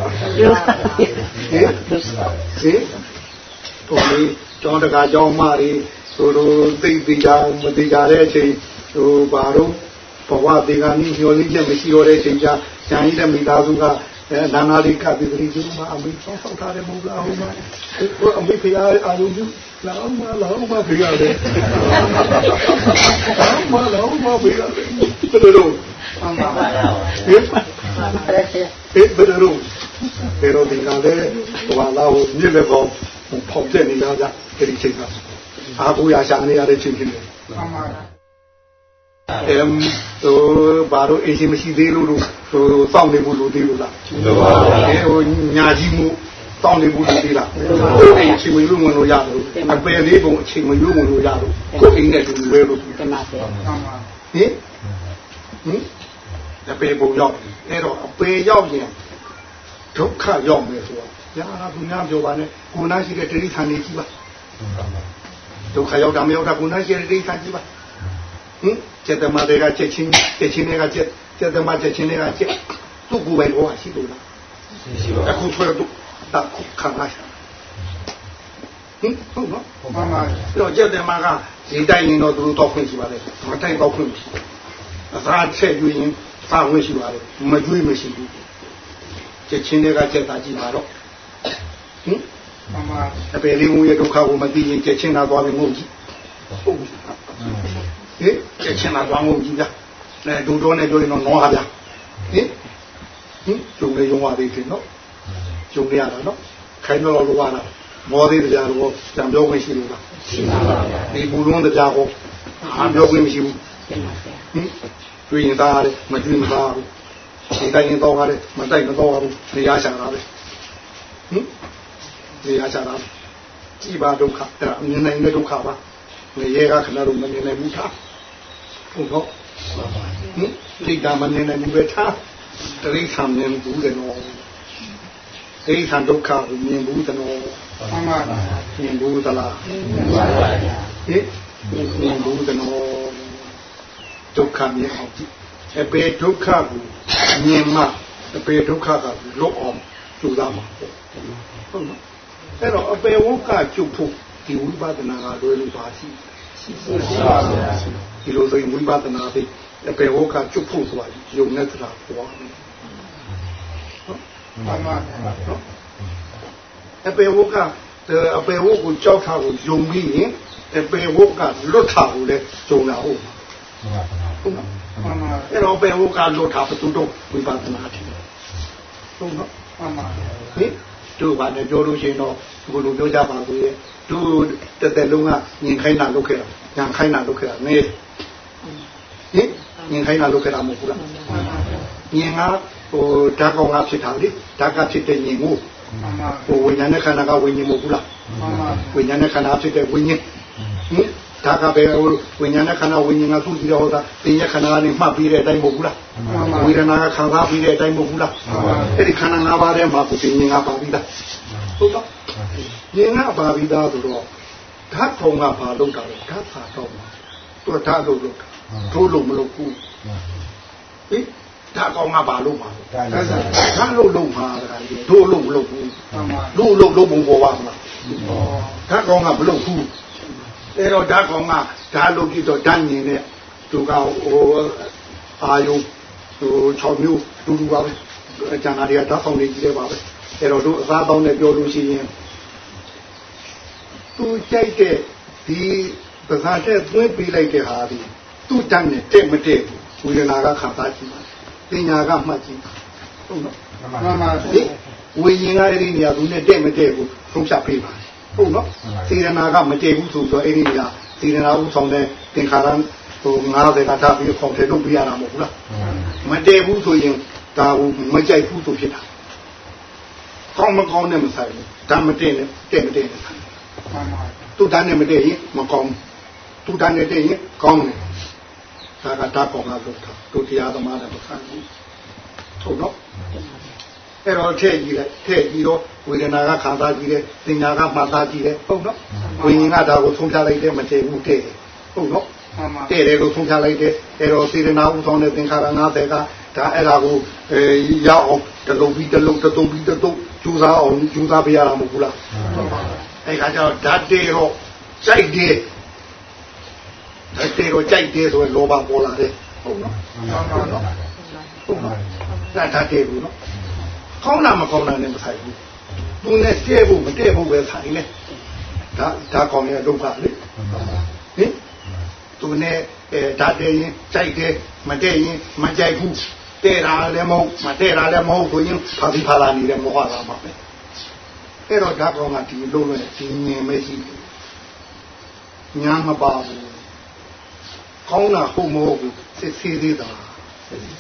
တော်လေးကျောင်းတကာကျောင်းမတွေဆိုတော့သိသိကြမသိကြတဲ့အချိန်ဟိုဘာလို့ဘဝတေကနိမျောလေးချက်မရှိတော့တဲ့အချိန်ကျဉာဏ်ကြီးတဲ့မိသားစုကအဲနာနာလေးကပ်ပြီးပြီးဒီမှာအမေဆောက်ဆောက်ထားတယ်မဟုတ်လားဟိုမှာဟိုအမေဖရားအာရုံပြုလာအောင်မလာအောင်မဖရားတယ်မလာအောင်မဖရားတယ်ဘယ်လိုဟင်ပါတ ယ်ဆရာအေးဘယ်လိုဘယ်လိုဒီကလည်းဟိုလာဟိုမြစ်လည်းပေါ့ဖောက်တဲ့နေတာကြဒီချိန်ကအာကိုရရှာနေရတဲ့ချိန်ဖြစ်နေအမ်ဟိုဘာလို့အရှင်မရှိသေးလို့ဟိုစောင့်နေဖို့လိုသေးလို့လားလိုပါဗျာအဲဟိုညာကြီးမှုစောင့်နေဖို့လိုသေးလားကိုယ်အိမ်အချိန်မရွေးဝင်လို့ရလို့အပယ်လေးပုံအချိန်မရွေးဝင်လို့ရလို့ကိုယ်အိမ်နဲ့တူဝဲလို့တင်ပါဆရာဟင်ဟင် အပေပုံရောက်အဲ့တော့အပေရောက်ရင်ဒုက္ခရောက်မယ်ဆိုတော့ညာကဘုရားပြောပါနဲ့ကိုယ်နာရှိတဲ့တိရိစ္ဆာန်တွေကြီးပါဒုက္ခရောက်တာမရောက်တာကိုယ်နာရှိတဲ့တိရိစ္ဆာန်ကြီးပါဟင်စေတမတွေကချက်ချင်းချက်ချင်းတွေကချက်စေတမချက်ချင်းတွေကချက်သူ့ကိုယ်ပဲဟောရှိလို့လားရှိပါအခုဆွဲတော့တာခုခံလိုက်ဟင်ဟုတ်နော်မှန်ပါတော့ကျက်တယ်မှာကဒီတိုင်းရင်တော့သူတို့တော့ခွင့်ရှိပါလေမတိုင်းတော့ခွင့်မရှိ အစားချက်ယူရင်စားခွင့်ရှိပါလေမကျွေးမရှိဘူးချက်ချင်းတွေကချက်တာကြည့်ပါတော့ဟင်မှန်ပါအပေလေးငွေဒုက္ခကိုမသိရင်ချက်ချင်းသာသွားပြီးငုံကြည့်ဟုတ်ဘူးဟင်ချက်ချင်းသာသွားငုံကြည့်ဗျအဲဒူတော့နဲ့ပြောရင်တော့နောဟာဗျဟင်ဟင်ကျုံလေးရုံးပါသေးတယ်နော်ကျုံရတာနော်ခိုင်တော့လို့ပါလားမောသေးတရားတော့ကြံပြောခွင့်ရှိလို့လားရှိပါပါဗျာဒီဘူလုံးတရားကိုဟာပြောခွင့်မရှိဘူး တင်ပါဆရာဟင်တွေ့ရင်သားရတယ်မတွေ့မသားဘူးဒီတိုင်းရင်တော့ရတယ်မတိုက်မတော့ဘူးနေရာချတာပဲဟင်နေရာချတာကြည်ပါဒုက္ခအဲ့ဒါအမြင်နိုင်တဲ့ဒုက္ခပါနေရဲကခဏတော့မမြင်နိုင်ဘူးထားဟုတ်တော့ဟင်ဒီကမမြင်နိုင်ဘူးပဲထားတရိษံမြင်ဘူးတယ်နော်ဒိဋ္ဌံဒုက္ခကိုမြင်ဘူးတယ်နော်မှန်ပါမြင်ဘူးသလားပါပါဗျာဟင်မြင်ဘူးတယ်နော် ဒုက္ခမြင်အောင်ကြည့်အပေဒုက္ခကိုမြင်မှအပေဒုက္ခကလွတ်အောင်ကြိုးစားမှာပေါ့ဟုတ်နော်အဲ့တော့အပေဝုက္ခကျုပ်ဖို့ဒီဝိပဿနာကလွယ်လို့ပါရှိရှိရှိပါဗျာဒီလိုဆိုရင်ဝိပဿနာသိအပေဝုက္ခကျုပ်ဖို့ဆိုတာယုံနဲ့ဆိုတာပေါ်တယ်ဟုတ်ပါမှာနော်အပေဝုက္ခအပေဝုက္ခကိုကြောက်တာကိုယုံပြီးရင်အပေဝုက္ခလွတ်တာကိုလည်းယုံတာဟုတ်ဟုတ်နော် မှန်ပါအဲ့တော့အပေဝုက္ခလွတ်တာဘယ်သူတော့ဝိပဿနာဖြစ်တယ်ဟုတ်နော်မှန်ပါဟင်တို့ဘာနဲ့ပြောလို့ရှိရင်တော့ဘယ်လိုပြောကြပါလို့လဲတို့တက်တက်လုံးကညင်ခိုင်းတာလုပ်ခဲ့တာညံခိုင်းတာလုပ်ခဲ့တာနေဟင်ညင်ခိုင်းတာလုပ်ခဲ့တာမဟုတ်ဘူးလားညင်ကဟိုဓာတ်ကောင်ကဖြစ်တာလေဓာတ်ကဖြစ်တဲ့ညင်ကိုဟိုဝိညာဉ်နဲ့ခန္ဓာကဝိညာဉ်မဟုတ်ဘူးလားဝိညာဉ်နဲ့ခန္ဓာဖြစ်တဲ့ဝိညာဉ်ဟင် ဓာတ်ကပဲဟိုဝိညာဉ်နဲ့ခန္ဓာဝိညာဉ်ကသူ့ကြည့်တော့ဟောတာသင်ရဲ့ခန္ဓာကနေမှတ်ပြီးတဲ့အတိုင်းမဟုတ်ဘူးလားဝေဒနာကခံစားပြီးတဲ့အတိုင်းမဟုတ်ဘူးလားအဲ့ဒီခန္ဓာ၅ပါးထဲမှာကိုသင်ញင်ကပါပြီးသားဟုတ်တော့ញင်ကပါပြီးသားဆိုတော့ဓာတ်ထုံကပါလို့တာလေဓာတ်ပါတော့မှာသူဓာတ်လို့လို့ထိုးလို့မလို့ဘူးဟင်ဓာတ်ကောင်ကပါလို့ပါလို့ဓာတ်လို့လို့မှာထိုးလို့မလို့ဘူးလို့လို့လို့ဘုံပေါ်ပါမလားဓာတ်ကောင်ကမလို့ဘူး အဲတော့ဓာတ်ကောင်ကဓာတ်လို့ပြီးတော့ဓာတ်ញင်နဲ့သူကဟိုအာယုဟို6မျိုးတူတူပါပဲအကျန်တာတွေကဓာတ်ဆောင်နေကြီးတယ်ပါပဲအဲတော့တို့အစားတောင်းနဲ့ပြောလို့ရှိရင်သူကြိုက်တဲ့ဒီပဇာတဲ့သွင်းပေးလိုက်တဲ့ဟာဒီသူ့တန်းနဲ့တဲ့မတဲ့ဘူးဝေဒနာကခံစားကြည့်ပါပညာကမှတ်ကြည့်ဟုတ်နော်မှန်ပါဟင်ဝိညာဉ်ကအဲ့ဒီနေရာသူနဲ့တဲ့မတဲ့ဘူးဆုံးဖြတ်ပေးပါ ဟုတ်နော်စေရနာကမတည်ဘူးဆိုတော့အဲ့ဒီနေရာစေရနာဥဆောင်တဲ့သင်္ခါရဟို90ကထားပြီးခေါင်းထဲလုပ်ပြရတာမဟုတ်ဘူးလားမတည်ဘူးဆိုရင်ဒါဟိုမကြိုက်ဘူးဆိုဖြစ်တာကောင်းမကောင်းနဲ့မဆိုင်ဘူးဒါမတည့်နဲ့တဲ့မတည့်နဲ့ဆိုင်မှန်ပါသူတန်းနဲ့မတည့်ရင်မကောင်းသူတန်းနဲ့တည့်ရင်ကောင်းတယ်ဒါကတာကောင်းလာလို့သူတရားသမားတယ်မဆိုင်ဘူးဟုတ်နော် အဲ့တော့ထည့်ကြည့်လိုက်ထည့်ကြည့်တော့ဝေဒနာကခံစားကြည့်တယ်ပညာကမှတ်သားကြည့်တယ်ဟုတ်နော်ဝိညာဉ်ကဒါကိုဆုံးဖြတ်လိုက်တယ်မတည်ဘူးတဲ့ဟုတ်နော်မှန်ပါတဲ့တယ်လို့ဆုံးဖြတ်လိုက်တယ်အဲ့တော့စေရနာဥဆောင်တဲ့သင်္ခါရ50ကဒါအဲ့ဒါကိုအဲရအောင်တလုံးပြီးတလုံးတလုံးပြီးတလုံးကျူစားအောင်ကျူစားပေးရတာမဟုတ်ဘူးလားအဲ့ခါကျတော့ဓာတ်တေတော့ကြိုက်တယ်ဓာတ်တေတော့ကြိုက်တယ်ဆိုရင်လောဘပေါ်လာတယ်ဟုတ်နော်မှန်ပါဟုတ်နော်ဒါဓာတ်တေဘူးနော် ကောင်းတာမကောင်းတာနဲ့မဆိုင်ဘူးသူနဲ့တည့်ဖို့မတည့်ဖို့ပဲဆိုင်လေဒါဒါကောင်းရဲ့ဒုက္ခလေဟင်သူနဲ့အဲဒါတည့်ရင်ကြိုက်တယ်မတည့်ရင်မကြိုက်ဘူးတဲ့တာလည်းမဟုတ်မတည့်တာလည်းမဟုတ်ဆိုရင်ဖာပြီးဖာလာနေတယ်မောဟလာမှာပဲအဲ့တော့ဒါကောင်းကဒီလုံးနဲ့ဒီငင်မရှိဘူးညာမပါဘူးကောင်းတာဟုတ်မဟုတ်ဘူးစစ်ဆေးသေးတာ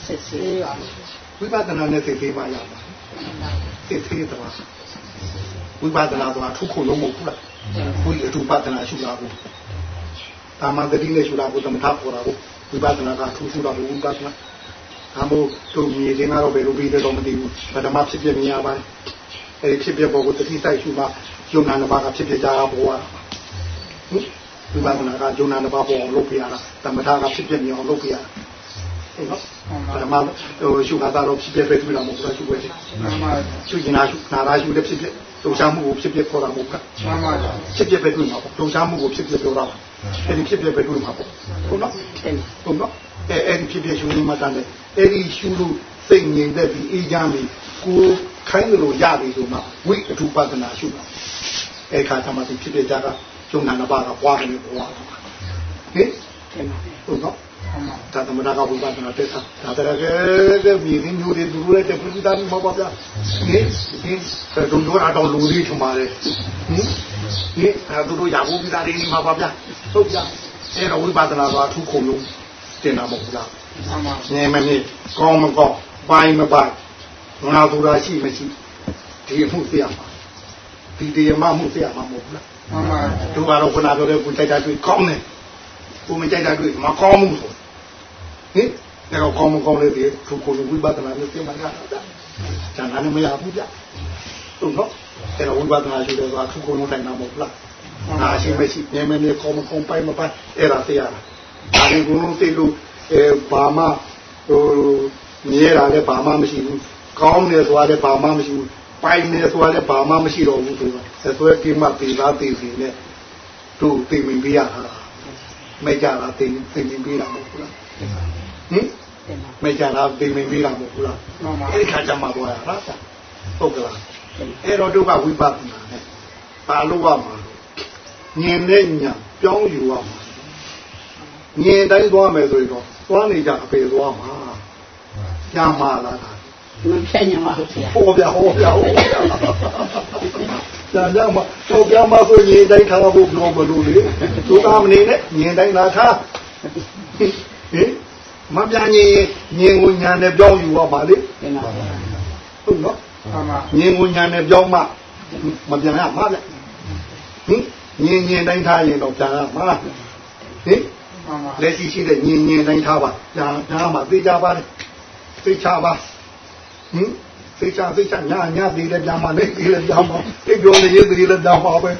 စစ်ဆေးရဝိပဿနာနဲ့စစ်ဆေးမှရပါ စစ်ဆေးတာဝိပဿနာဆိုတာထုခုလုံးမဟုတ်ဘူးလားဘုရားထုပဿနာရှုတာကိုတာမန်တတိနဲ့ရှုတာကိုသမထခေါ်တာကိုဝိပဿနာကထူးထူးတာကိုဝိပဿနာအမို့သူမြေချင်းကတော့ဘယ်လိုပြီးတော့မသိဘူးပထမဖြစ်ဖြစ်မြင်ရပါတယ်အဲဒီဖြစ်ဖြစ်ပေါ်ကိုတတိဆိုင်ရှုမှယုံနာနှစ်ပါးကဖြစ်ဖြစ်ကြတာပေါ်လာဟင်ဝိပဿနာကယုံနာနှစ်ပါးပေါ်အောင်လုပ်ပြရတာသမထကဖြစ်ဖြစ်မြင်အောင်လုပ်ပြရတာ ဟုတ်နော်ပထမဟိုရှုခါတော့ဖြစ်ဖြစ်ပဲတွေ့တာမဟုတ်ဘူးရှုပဲဖြစ်မှန်ပါရှုကျင်တာရှုနာတာရှုလည်းဖြစ်ဖြစ်လှုပ်ရှားမှုကိုဖြစ်ဖြစ်ခေါ်တာမဟုတ်ဘူးမှန်ပါဖြစ်ဖြစ်ပဲတွေ့မှာပေါ့လှုပ်ရှားမှုကိုဖြစ်ဖြစ်ပြောတာပါအဲ့ဒီဖြစ်ဖြစ်ပဲတွေ့မှာပေါ့ဟုတ်နော်တယ်ဟုတ်နော်အဲအဲ့ဒီဖြစ်ဖြစ်ရှုနေမှတန်းတယ်အဲ့ဒီရှုလို့စိတ်ငြိမ်သက်ပြီးအေးချမ်းပြီးကိုယ်ခိုင်းလို့ရပြီဆိုမှဝိအထုပဒနာရှုတာအဲ့ခါကျမှဒီဖြစ်ဖြစ်ကြတာကျုံနာနာပါကပွားတယ်ပွားတာဟင်တယ်ဟုတ်နော်မှန်ပါ ဒါသမဏကဝိပဿနာတက်တာဒါတရကဲတဲ့မြေရင်းမျိုးတွေသူတို့လည်းတပူတာမပါဗျာဟင်ဒီဒုံတို့အတော်လူကြီးထမတယ်ဟင်ဒီအဲသူတို့ရဖို့ပြီးသားတွေနေမှာပါဗျာဟုတ်ဗျာအဲ့တော့ဝိပဿနာကအထူးခုံလုံးတင်တာမဟုတ်ဘူးလားမှန်ပါနေမနေကောင်းမကောင်းပိုင်းမပိုင်းငါသူရာရှိမရှိဒီအမှုသိရမှာဒီတရားမှမှုသိရမှာမဟုတ်ဘူးလားမှန်ပါတို့ကတော့ခုနပြောတဲ့ကိုကြိုက်တာတွေ့ကောင်းတယ်ကိုမကြိုက်တာတွေ့မကောင်းဘူးဆို ဟင်ဒါတော့ကောင်းမကောင်းလေးဒီသူကိုဝိပဿနာနဲ့ပြင်မှရတာဗျ။ကျန်တာလည်းမရဘူးဗျ။ဟုတ်နော်။အဲ့တော့ဝိပဿနာရှိတယ်ဆိုတာသူကိုလုံးတိုင်းတာမဟုတ်လား။ငါရှိမရှိနေမနေကောင်းမကောင်းပိုင်းမပိုင်းအဲ့ဒါသိရတာ။ဒါလေးကိုလုံးသိလို့အဲဘာမှဟိုမြဲတာလည်းဘာမှမရှိဘူး။ကောင်းတယ်ဆိုတာလည်းဘာမှမရှိဘူး။ပိုင်းတယ်ဆိုတာလည်းဘာမှမရှိတော့ဘူးဆိုတော့အဲဆိုရင်ဒီမှာပေလားပေစီနဲ့တို့သိမြင်ပြရတာ။ไม่ကြတာသိသိမြင်ပြတာမဟုတ်ဘူးလား။ ဟင်တယ်ไม่ကြတာသိမြင်ပြတာမဟုတ်ဘူးလားမှန်ပါအဲ့ဒီခါကျမှပေါ်ရတာဟုတ်ကလားအဲ့တော့တို့ကဝိပဿနာနဲ့ပါလို့ရမှာညင်နဲ့ညာပြောင်းယူရမှာညင်တိုင်းသွားမယ်ဆိုရင်တော့သွားနေကြအပေသွားမှာညာမှာလားဒါမဖြတ်ညမှာဟုတ်ဗျာဟောပြဟောပြဟောပြညာညာမှာတော့ပြမှာဆိုရင်တိုင်းထားဖို့ပြောမလို့လေသူသားမနေနဲ့ညင်တိုင်းလာထား ဟင်မပြညင်ညင်ကိုညာနဲ့ပြောင်းယူရမှာလေတယ်နော်ဟုတ်နော်မှန်ပါညင်ကိုညာနဲ့ပြောင်းမှမပြန်ရမှာလေဟင်ညင်ညင်တိုင်းထားရင်တော့ပြန်ရမှာဟင်မှန်ပါလက်ရှိရှိတဲ့ညင်ညင်တိုင်းထားပါပြန်ပြန်ရမှာသိကြပါလေသိချပါဟင်သိချသိချညာညာဒီလည်းပြန်မှာလေဒီလည်းပြန်မှာဒီပြောနေရင်ဒီလည်းပြန်မှာပဲ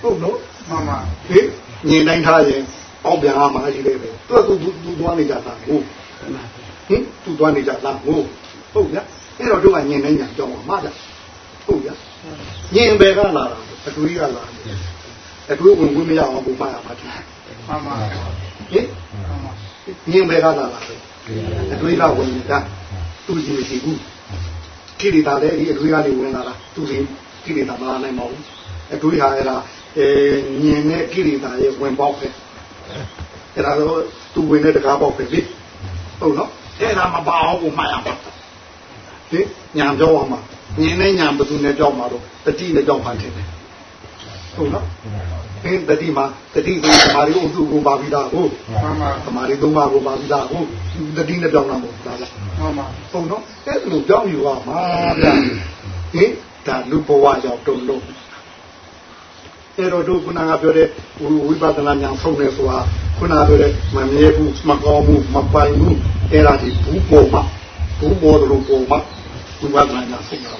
ဟုတ်နော်မှန်ပါဟင်ညင်တိုင်းထားရင် အောင်ပြန်ရမှာရှိတယ်ပဲသူကသူသူသွားနေကြတာဟုတ်ဟင်သူသွားနေကြတာဟုတ်ဟုတ်ဗျအဲ့တော့တို့ကညင်တိုင်းညာကြောင်းမှာဗျဟုတ်ဗျညင်ပဲကလာတာအတွေးကလာတယ်အတွေးဝင်ဝင်မရအောင်ပုံမှန်ရမှာတယ်မှန်ပါဟင်မှန်ပါညင်ပဲကလာတာအတွေးကဝင်နေတာသူစီမရှိဘူးခိရိတာလည်းဒီအတွေးကနေဝင်လာတာသူစီခိရိတာမလာနိုင်ပါဘူးအတွေးဟာအဲ့ဒါအဲညင်နဲ့ခိရိတာရဲ့ဝင်ပေါက်ပဲ အဲ့ဒါတော့သူဝင်တဲ့တကားပေါက်ပဲလေဟုတ်နော်အဲ့ဒါမပါအောင်ကိုမှတ်ရမှာဟင်ညာပြောအောင်မှာညင်းနဲ့ညာဘယ်သူနဲ့ကြောက်မှာတော့တတိနဲ့ကြောက်မှတယ်ဟုတ်နော်အင်းတတိမှာတတိကိုသမာဓိအုပ်စုကိုပါပြီးသားဟုတ်မှန်ပါသမာဓိသုံးပါးကိုပါပြီးသားဟုတ်တတိနဲ့ကြောက်တာမဟုတ်ဘူးလားမှန်ပါဟုတ်နော်အဲ့လိုကြောက်ယူရမှာဗျာဟင်ဒါလူဘဝရောက်တုံလို့ အဲ့တော့တို့ခုနကပြောတဲ့ဝိပဿနာဉာဏ်ဆုံးနေဆိုတာခုနပြောတဲ့မမြဲဘူးမကောင်းဘူးမပိုင်ဘူးအဲ့ဒါဒီဘူးပေါ်မှာဘူးပေါ်လို့ပေါ်မှာဝိပဿနာဉာဏ်ဆုံးတာ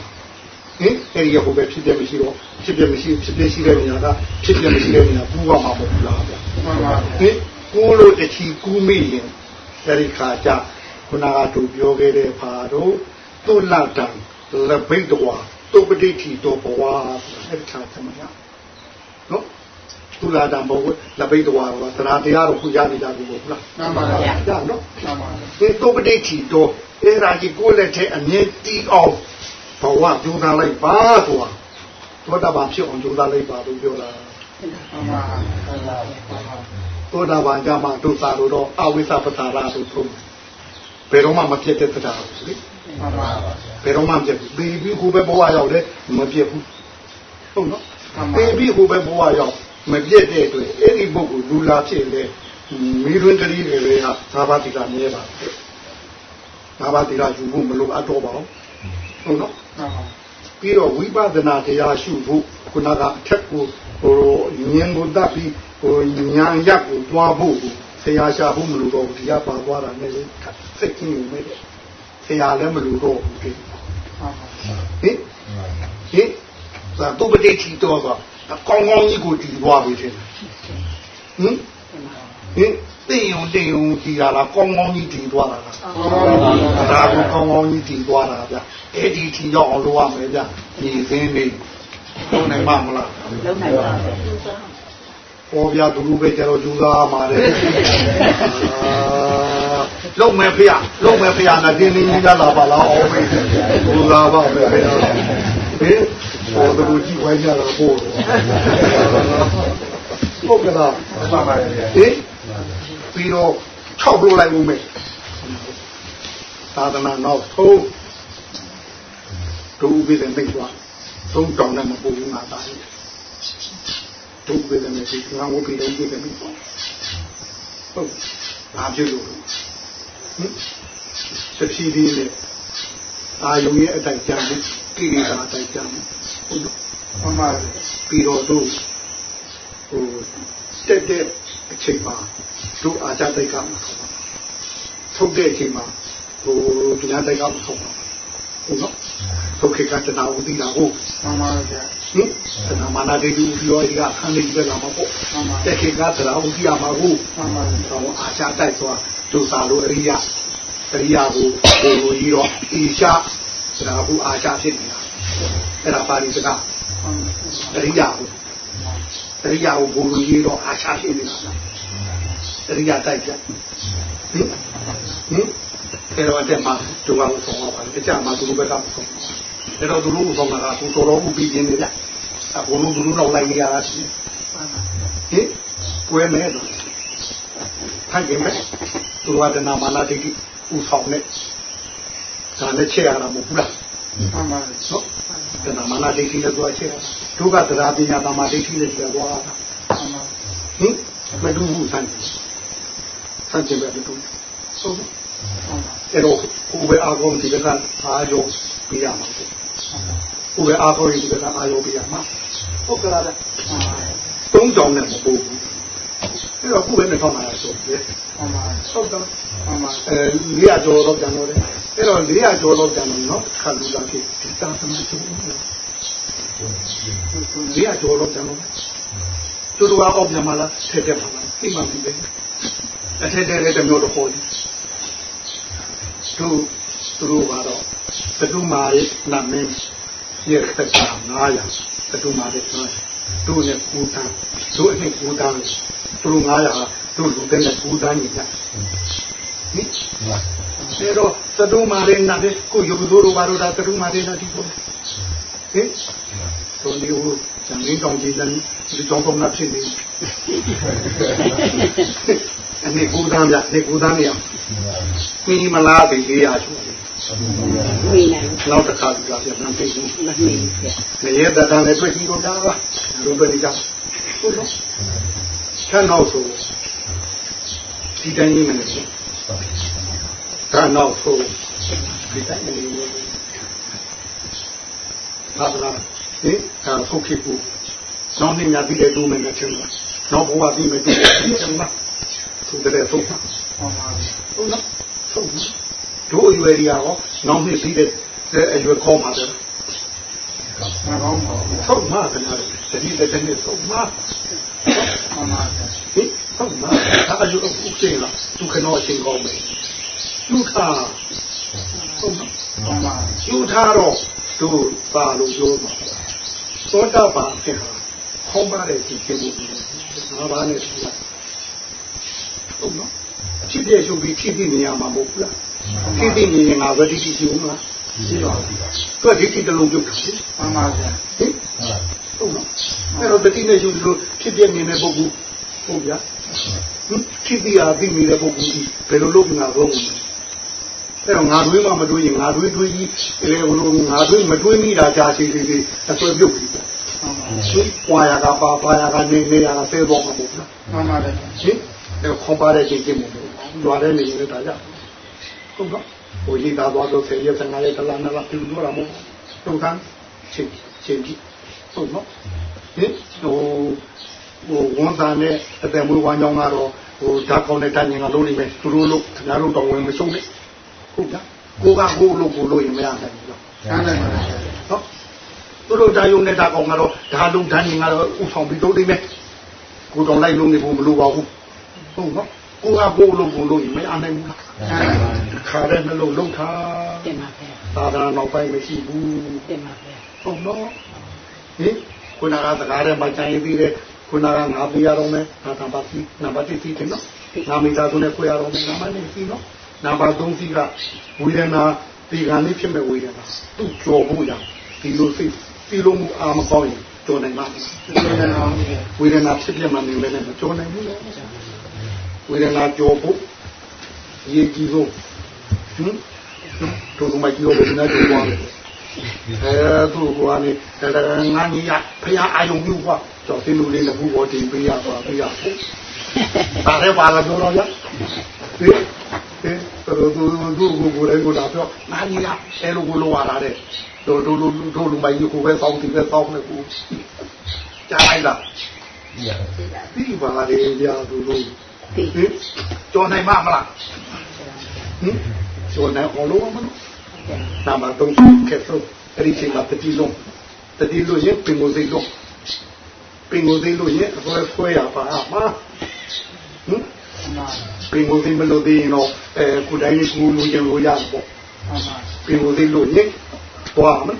ဟင်အဲ့ဒီဟိုပဲဖြစ်တယ်မရှိတော့ဖြစ်တယ်မရှိဖြစ်တယ်ရှိတဲ့နေရာကဖြစ်တယ်မရှိတဲ့နေရာဘူးကမှာမဟုတ်လားဗျာမှန်ပါဟင်ကိုလို့တချီကူးမိရင်အဲဒီခါကျခုနကသူပြောခဲ့တဲ့ဖာတို့သူ့လတံလပိတ်တော်သူပတိထီတော်ဘဝအဲဒီခါသမယ နော်သူ့လတံဘဝလပိတ်တော်ကသရတရားတော့ခုရနေကြဘူးမဟုတ်လားမှန်ပါရဗျာနော်မှန်ပါဒီသူပတိထီတော်အဲရာကြီးကိုလက်ထဲအမြဲတီးအောင်ဘဝကြိုးစားလိုက်ပါဆိုတာသောတာပန်ဖြစ်အောင်ကြိုးစားလိုက်ပါလို့ပြောတာမှန်ပါမှန်ပါသောတာပန်ကြမှာဒုစာလို့တော့အဝိသပတာရလို့သုံးဘယ်တော့မှမဖြစ်တဲ့တရားဘူးလေမှန်ပါဘယ်တော့မှမဖြစ်ဘူးဘေဘီဟိုပဲဘဝရောက်တယ်မဖြစ်ဘူးဟုတ်နော် မှန်ပါဘေဘီဟိုပဲဘဝရောက်မပြည့်တဲ့အတွက်အဲ့ဒီပုဂ္ဂိုလ်လူလာဖြစ်လေမိတွင်ကလေးတွေကသာဘာတိကမြဲပါသာဘာတိကယူဖို့မလိုအပ်တော့ပါဘူးဟုတ်နော်မှန်ပါပြီးတော့ဝိပဿနာတရားရှုဖို့ခုနကအထက်ကိုဟိုဉာဏ်ကိုတတ်ပြီးဟိုဉာဏ်ရက်ကိုတွားဖို့ဆရာရှာဖို့မလိုတော့ဘူးတရားပါသွားတာနဲ့လေစိတ်ကြီးနေမယ်ဆရာလည်းမလိုတော့ဘူးဒီမှန်ပါဟင်ဟင် သာတုပတိချီတော့ဆိုကောင်းကောင်းကြီးကိုတည်သွားပြီချင်းဟင်ဟင်တင်ယုံတင်ယုံကြည်ရလားကောင်းကောင်းကြီးတည်သွားတာလားဒါကိုကောင်းကောင်းကြီးတည်သွားတာဗျအဲ့ဒီထီရောက်အောင်လုပ်ရမယ်ဗျညီစင်းနေလုံးနိုင်ပါမလားလုံးနိုင်ပါဘူးပေါ်ပြသူလူပဲကျတော့ယူသားမှာတဲ့လုံးမဲ့ဖေးလုံးမဲ့ဖေးနာတင်းတင်းကြီးလာပါလားအောင်မေးယူသားပါပဲ ဟင်ပေါ်သူကြည့်ဝိုင်းကြတာပို့ဟုတ်ကဲ့လားမှန်ပါဗျာဟင်ပြီးတော့6လို့လိုက်ဦးမယ်သာသနာနောက်ဆုံးဒုဥပိသေမိတ်သွားသုံးတောင်းနဲ့မပူဘူးငါသားကြီးဒုဥပိသေမိတ်ငါဝပိသေဥပိသေမိတ်သွားဟုတ်ဘာဖြစ်လို့လဲဟင်တဖြည်းဖြည်းနဲ့အာယုံရဲ့အတိုက်ကြမ်းမှု ကိရိတာအတိုက်ကြမ်းမှုဟုတ်လို့မှန်ပါပြီးတော့တို့ဟိုတက်တဲ့အချိန်မှာတို့အာဇာတိတ်ကမှာထုတ်တဲ့အချိန်မှာဟိုတရားတိတ်ကမှာထုတ်ပါဟုတ်နော်ထုတ်ခေကတနာဦးတိလာဟုတ်မှန်ပါဗျာဟင်တနာမနာတိတူပြောရကခန်းလေးပဲလာမှာပေါ့မှန်ပါတက်ခေကတနာဦးတိရမှာဟုတ်မှန်ပါတော့အာဇာတိတ်ဆိုတာတို့စာလို့အရိယအရိယကိုဟိုလိုကြီးတော့ဤရှာ ဒါကအာဇာဖြစ်နေတာအဲ့ဒါပါဠိစကားတရိယာကိုတရိယာကိုဘုံလူကြီးတော့အာရှာဖြစ်နေတာတရိယာတိုက်ပြဟင်ဟင်အဲ့တော့တဲ့မှာသူကဆုံးသွားပါတယ်တကြမှာသူတို့ဘက်ကဆုံးအဲ့တော့သူတို့ဆုံးတာကသူတော်တော်ဥပြီးနေတယ်အဘုံလူသူတို့တော့လိုက်နေရတာရှိဟင်ကွဲမဲ့တော့ထိုင်ကြမယ်သူကတနာမနာတိတိဥဆောင်နေ ဒါနဲ့ချက်ရတာမဟုတ်ဘူးလားမှန်ပါနော်တဏမာနဒိဋ္ဌိနဲ့သွားချက်ဒုက္ခသရာပညာတမာဒိဋ္ဌိနဲ့ပြောသွားတာမှန်ပါဟင်မတူဘူးဆန်းဆန်းကျင်ပဲမတူဆိုအဲ့တော့ကိုယ်ပဲအာကုန်ဒီကအာယောပြရမှာကိုယ်ပဲအာကုန်ဒီကအာယောပြရမှာဟုတ်ကလားသုံးကြောင်နဲ့မပို့ဘူး အဲ့တော့ကိုယ်ပဲနဲ့ဖောက်လာဆိုတယ်မှန်ပါဟုတ်တယ်မှန်ပါအဲ400ကျော်တော့ကျန်တော့တယ်အဲ့တော့400ကျော်တော့ကျန်တော့နော်ခါလူလာဖြစ်ဒီတာသမတ်ချုပ်400ကျော်တော့ကျန်တော့သူတို့ကအောက်မြန်မာလားထက်တယ်ပါလားသိမှမသိပဲအထက်တဲ့တဲ့မျိုးတော့ဟောတယ်သူသူတို့ကတော့သတုမာရဲ့နာမည်ရဲ့သက်သာ900သတုမာရဲ့900သူနဲ့ကူတန်းသူအနှစ်ကူတန်း သူတို့900သူလူတဲ့ကူတန်းကြီးကဟင်အဲတော့သတုမာရဏတဲ့ကိုယုတ်တို့တို့ဘာလို့ဒါသတုမာရဏဒီကိုဟင်တို့ဒီဟိုဇန်ရင်းတောင်ကြီးတန်းဒီတောင်ပေါ်မှာဖြစ်နေအနေကူတန်းပြနေကူတန်းနေအောင်ဟမိမလားသိလေးရချိုးတယ်မိနိုင်နောက်တစ်ခါဒီကပြန်ပြန်သိဘူးမမိဗျာနေရတဲ့တန်လည်းတွေ့ပြီးတော့တာပါလူပဲကြဟုတ်တော့ ဆန်းတော့ဆိုဒီတိုင်းကြီးမနေဘူးဒါနောက်ဆိုဒီတိုင်းနေလို့ဘာသာဟင်ဒါဟုတ်ဖြစ်ဘူးနောက်နေ့ညပြီးတဲ့ဒုမင်းနဲ့ချင်းပါနောက်ဘဝပြီးမဲ့ဒီချင်းပါသူတည်းဆုံးပါဟုတ်ပါဘူးဟုတ်နော်ဆုံးတို့အရွယ်ကြီးရောနောက်နေ့ပြီးတဲ့အရွယ်ခေါ်ပါတယ် မကောင်းပါဘူးဆုံးမတယ်တတိတည်းနဲ့ဆုံးမမှန်ပါဗျာဟင်ဆုံးမဒါအယုတ်ဥစ္စေလားသူခနောအချင်းကောင်းမယ်လူခါဆုံးမမှန်ပါယူထားတော့သူပါလို့ပြောမှာသောတာပန်ဖြစ်ဟာခေါင်းပါတဲ့ဒီဖြစ်မှုငါးပါးနဲ့ဆိုတာဟုတ်နော်ဖြစ်ပြရှုပ်ပြီးဖြစ်ပြီးနေရမှာမဟုတ်ဘူးလားဖြစ်ပြီးနေရင်ငါဝတိတိရှိဦးမလား ရှိပါဘူးသူကဒီတိတလုံးပြုတ်တယ်ဟင်မှန်ပါဗျာဟုတ်နော်အဲ့တော့တတိနဲ့ရှုပ်လို့ဖြစ်ပြနေတဲ့ပုဂ္ဂိုလ်ဟုတ်ဗျာဟင်ဖြစ်ပြီးအားပြီးနေတဲ့ပုဂ္ဂိုလ်ကြီးဘယ်လိုလုပ်ငါတော့အဲ့တော့ငါတွေးမှမတွေးရင်ငါတွေးတွေးကြီးအဲဘလို့ငါတွေးမတွေးမိတာကြာစီစီစီအဆွဲပြုတ်ပြီမှန်ပါရှိပွာရကပါပါရကနေနေရကဆဲတော့မှာပေါ့နော်မှန်ပါဗျာရှင်အဲခေါ်ပါတဲ့ချိန်ချင်းမို့လို့လွာတဲ့နေနေတာကြောင့်ဟုတ်ကဲ့ ဟိုကြီးသားသွားတော့ဆယ်ရက်15ရက်တလားနလားပြူလို့ရမို့တုံခန်းချိန်ချိန်ကြီးဟုတ်နော်ဟင်ဟိုဟိုဝန်သားနဲ့အတယ်မွေးဝမ်းကြောင်းကတော့ဟိုဓာတ်ကောင်းတဲ့တန်ငင်ကလုံးနေမယ်သူတို့လို့ခင်ဗျားတို့တော့ဝင်မဆုံးနဲ့ဟုတ်ကဲ့ကိုကကိုလို့ကိုလို့ရင်မရနိုင်ဘူးကျမ်းတယ်ပါဗျာနော်သူတို့တာယုံနေတာကောင်ကတော့ဓာလုံးဓာတ်နေကတော့ဥဆောင်ပြီးတော့နေမယ်ကိုတော့လိုက်လုံးနေဖို့မလိုပါဘူးဟုတ်နော် ကိုကကိုလုံးကိုလုံးမရနိုင်ဘူးလားကျမ်းတယ်ပါခါတဲ့နှလုံးလုံးထားတင်ပါဗျာသာသနာနောက်ပိုင်းမရှိဘူးတင်ပါဗျာဟုတ်နော်ဟင်ခုနကစကားထဲမှာကြံရပြီးတဲ့ခုနကငါပြရတော့မယ်ငါတံပါပြီနံပါတ်1ပြီးတယ်နော်ငါမိသားစုနဲ့ကိုရတော့မယ်နံပါတ်2ပြီးနော်နံပါတ်3ပြီးကဝေဒနာဒီကနေ့ဖြစ်မဲ့ဝေဒနာသူ့ကြော်ဖို့ရဒီလိုစိတ်ဒီလိုမှုအာမကောင်းရင်ကြော်နိုင်မှာကျမ်းတယ်ပါဗျာဝေဒနာဖြစ်ပြမှနေလည်းမကြော်နိုင်ဘူးလေ ဝေဒနာကြော်ဖို့ရေးကြည့်လို့ဟင်တို့ကမကြည့်လို့ဝေဒနာကြော်သွားတယ်အဲသူကလည်းငါကြီးရဖရာအာယုံပြုကွာကြော်တင်လူလေးလည်းဘူးပေါ်တင်ပေးရပါပေးရဖို့ဒါလည်းပါလာပြောတော့ရဟင်ဟင်တို့တို့တို့ကိုလည်းကိုလာပြောငါကြီးရအဲလိုကိုလိုရတာတဲ့တို့တို့တို့လူမိုင်းကိုပဲစောင်းတင်ပဲစောင်းနေဘူးကြားလိုက်လားပြီးပါလေကြာသူလို့ ဒီဟင်ကျော်နိုင်မှာမလားဟင်ကျော်နိုင်အောင်လို့မလို့နာမတော့ကဲဆိုအဲ့ဒီချိန်မှာတတိလုံးတတိလို့ရင်ပင်ကိုစိတ်လုံးပင်ကိုစိတ်လို့ရင်အပေါ်ဆွဲရပါမှာဟင်မှန်ပါပင်ကိုစိတ်မလို့သေးရင်တော့အဲကုတိုင်းလေးကူလို့ရင်လို့ရပေါ့မှန်ပါပင်ကိုစိတ်လို့ရင်သွားမယ်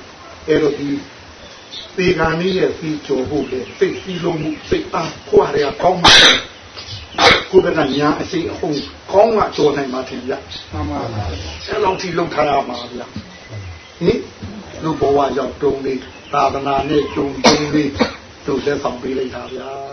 အဲ့တော့ဒီဒီကနေ့ရဲ့ပြီးကြော်ဖို့လေစိတ်ပြီးလုံးမှုစိတ်အားခွာရကောင်းမှာ ကိုယ်ကညာအစိအဟုန်ကောင်းကကြော်နိုင်မှာထင်ကြမှန်ပါအဲလောက်ထိလုံထားရမှာဗျာဟင်လူဘဝရောက်တုံးလေးသာသနာနဲ့ကြုံတုံးလေးသူသက်ဆောင်ပေးလိုက်တာဗျာ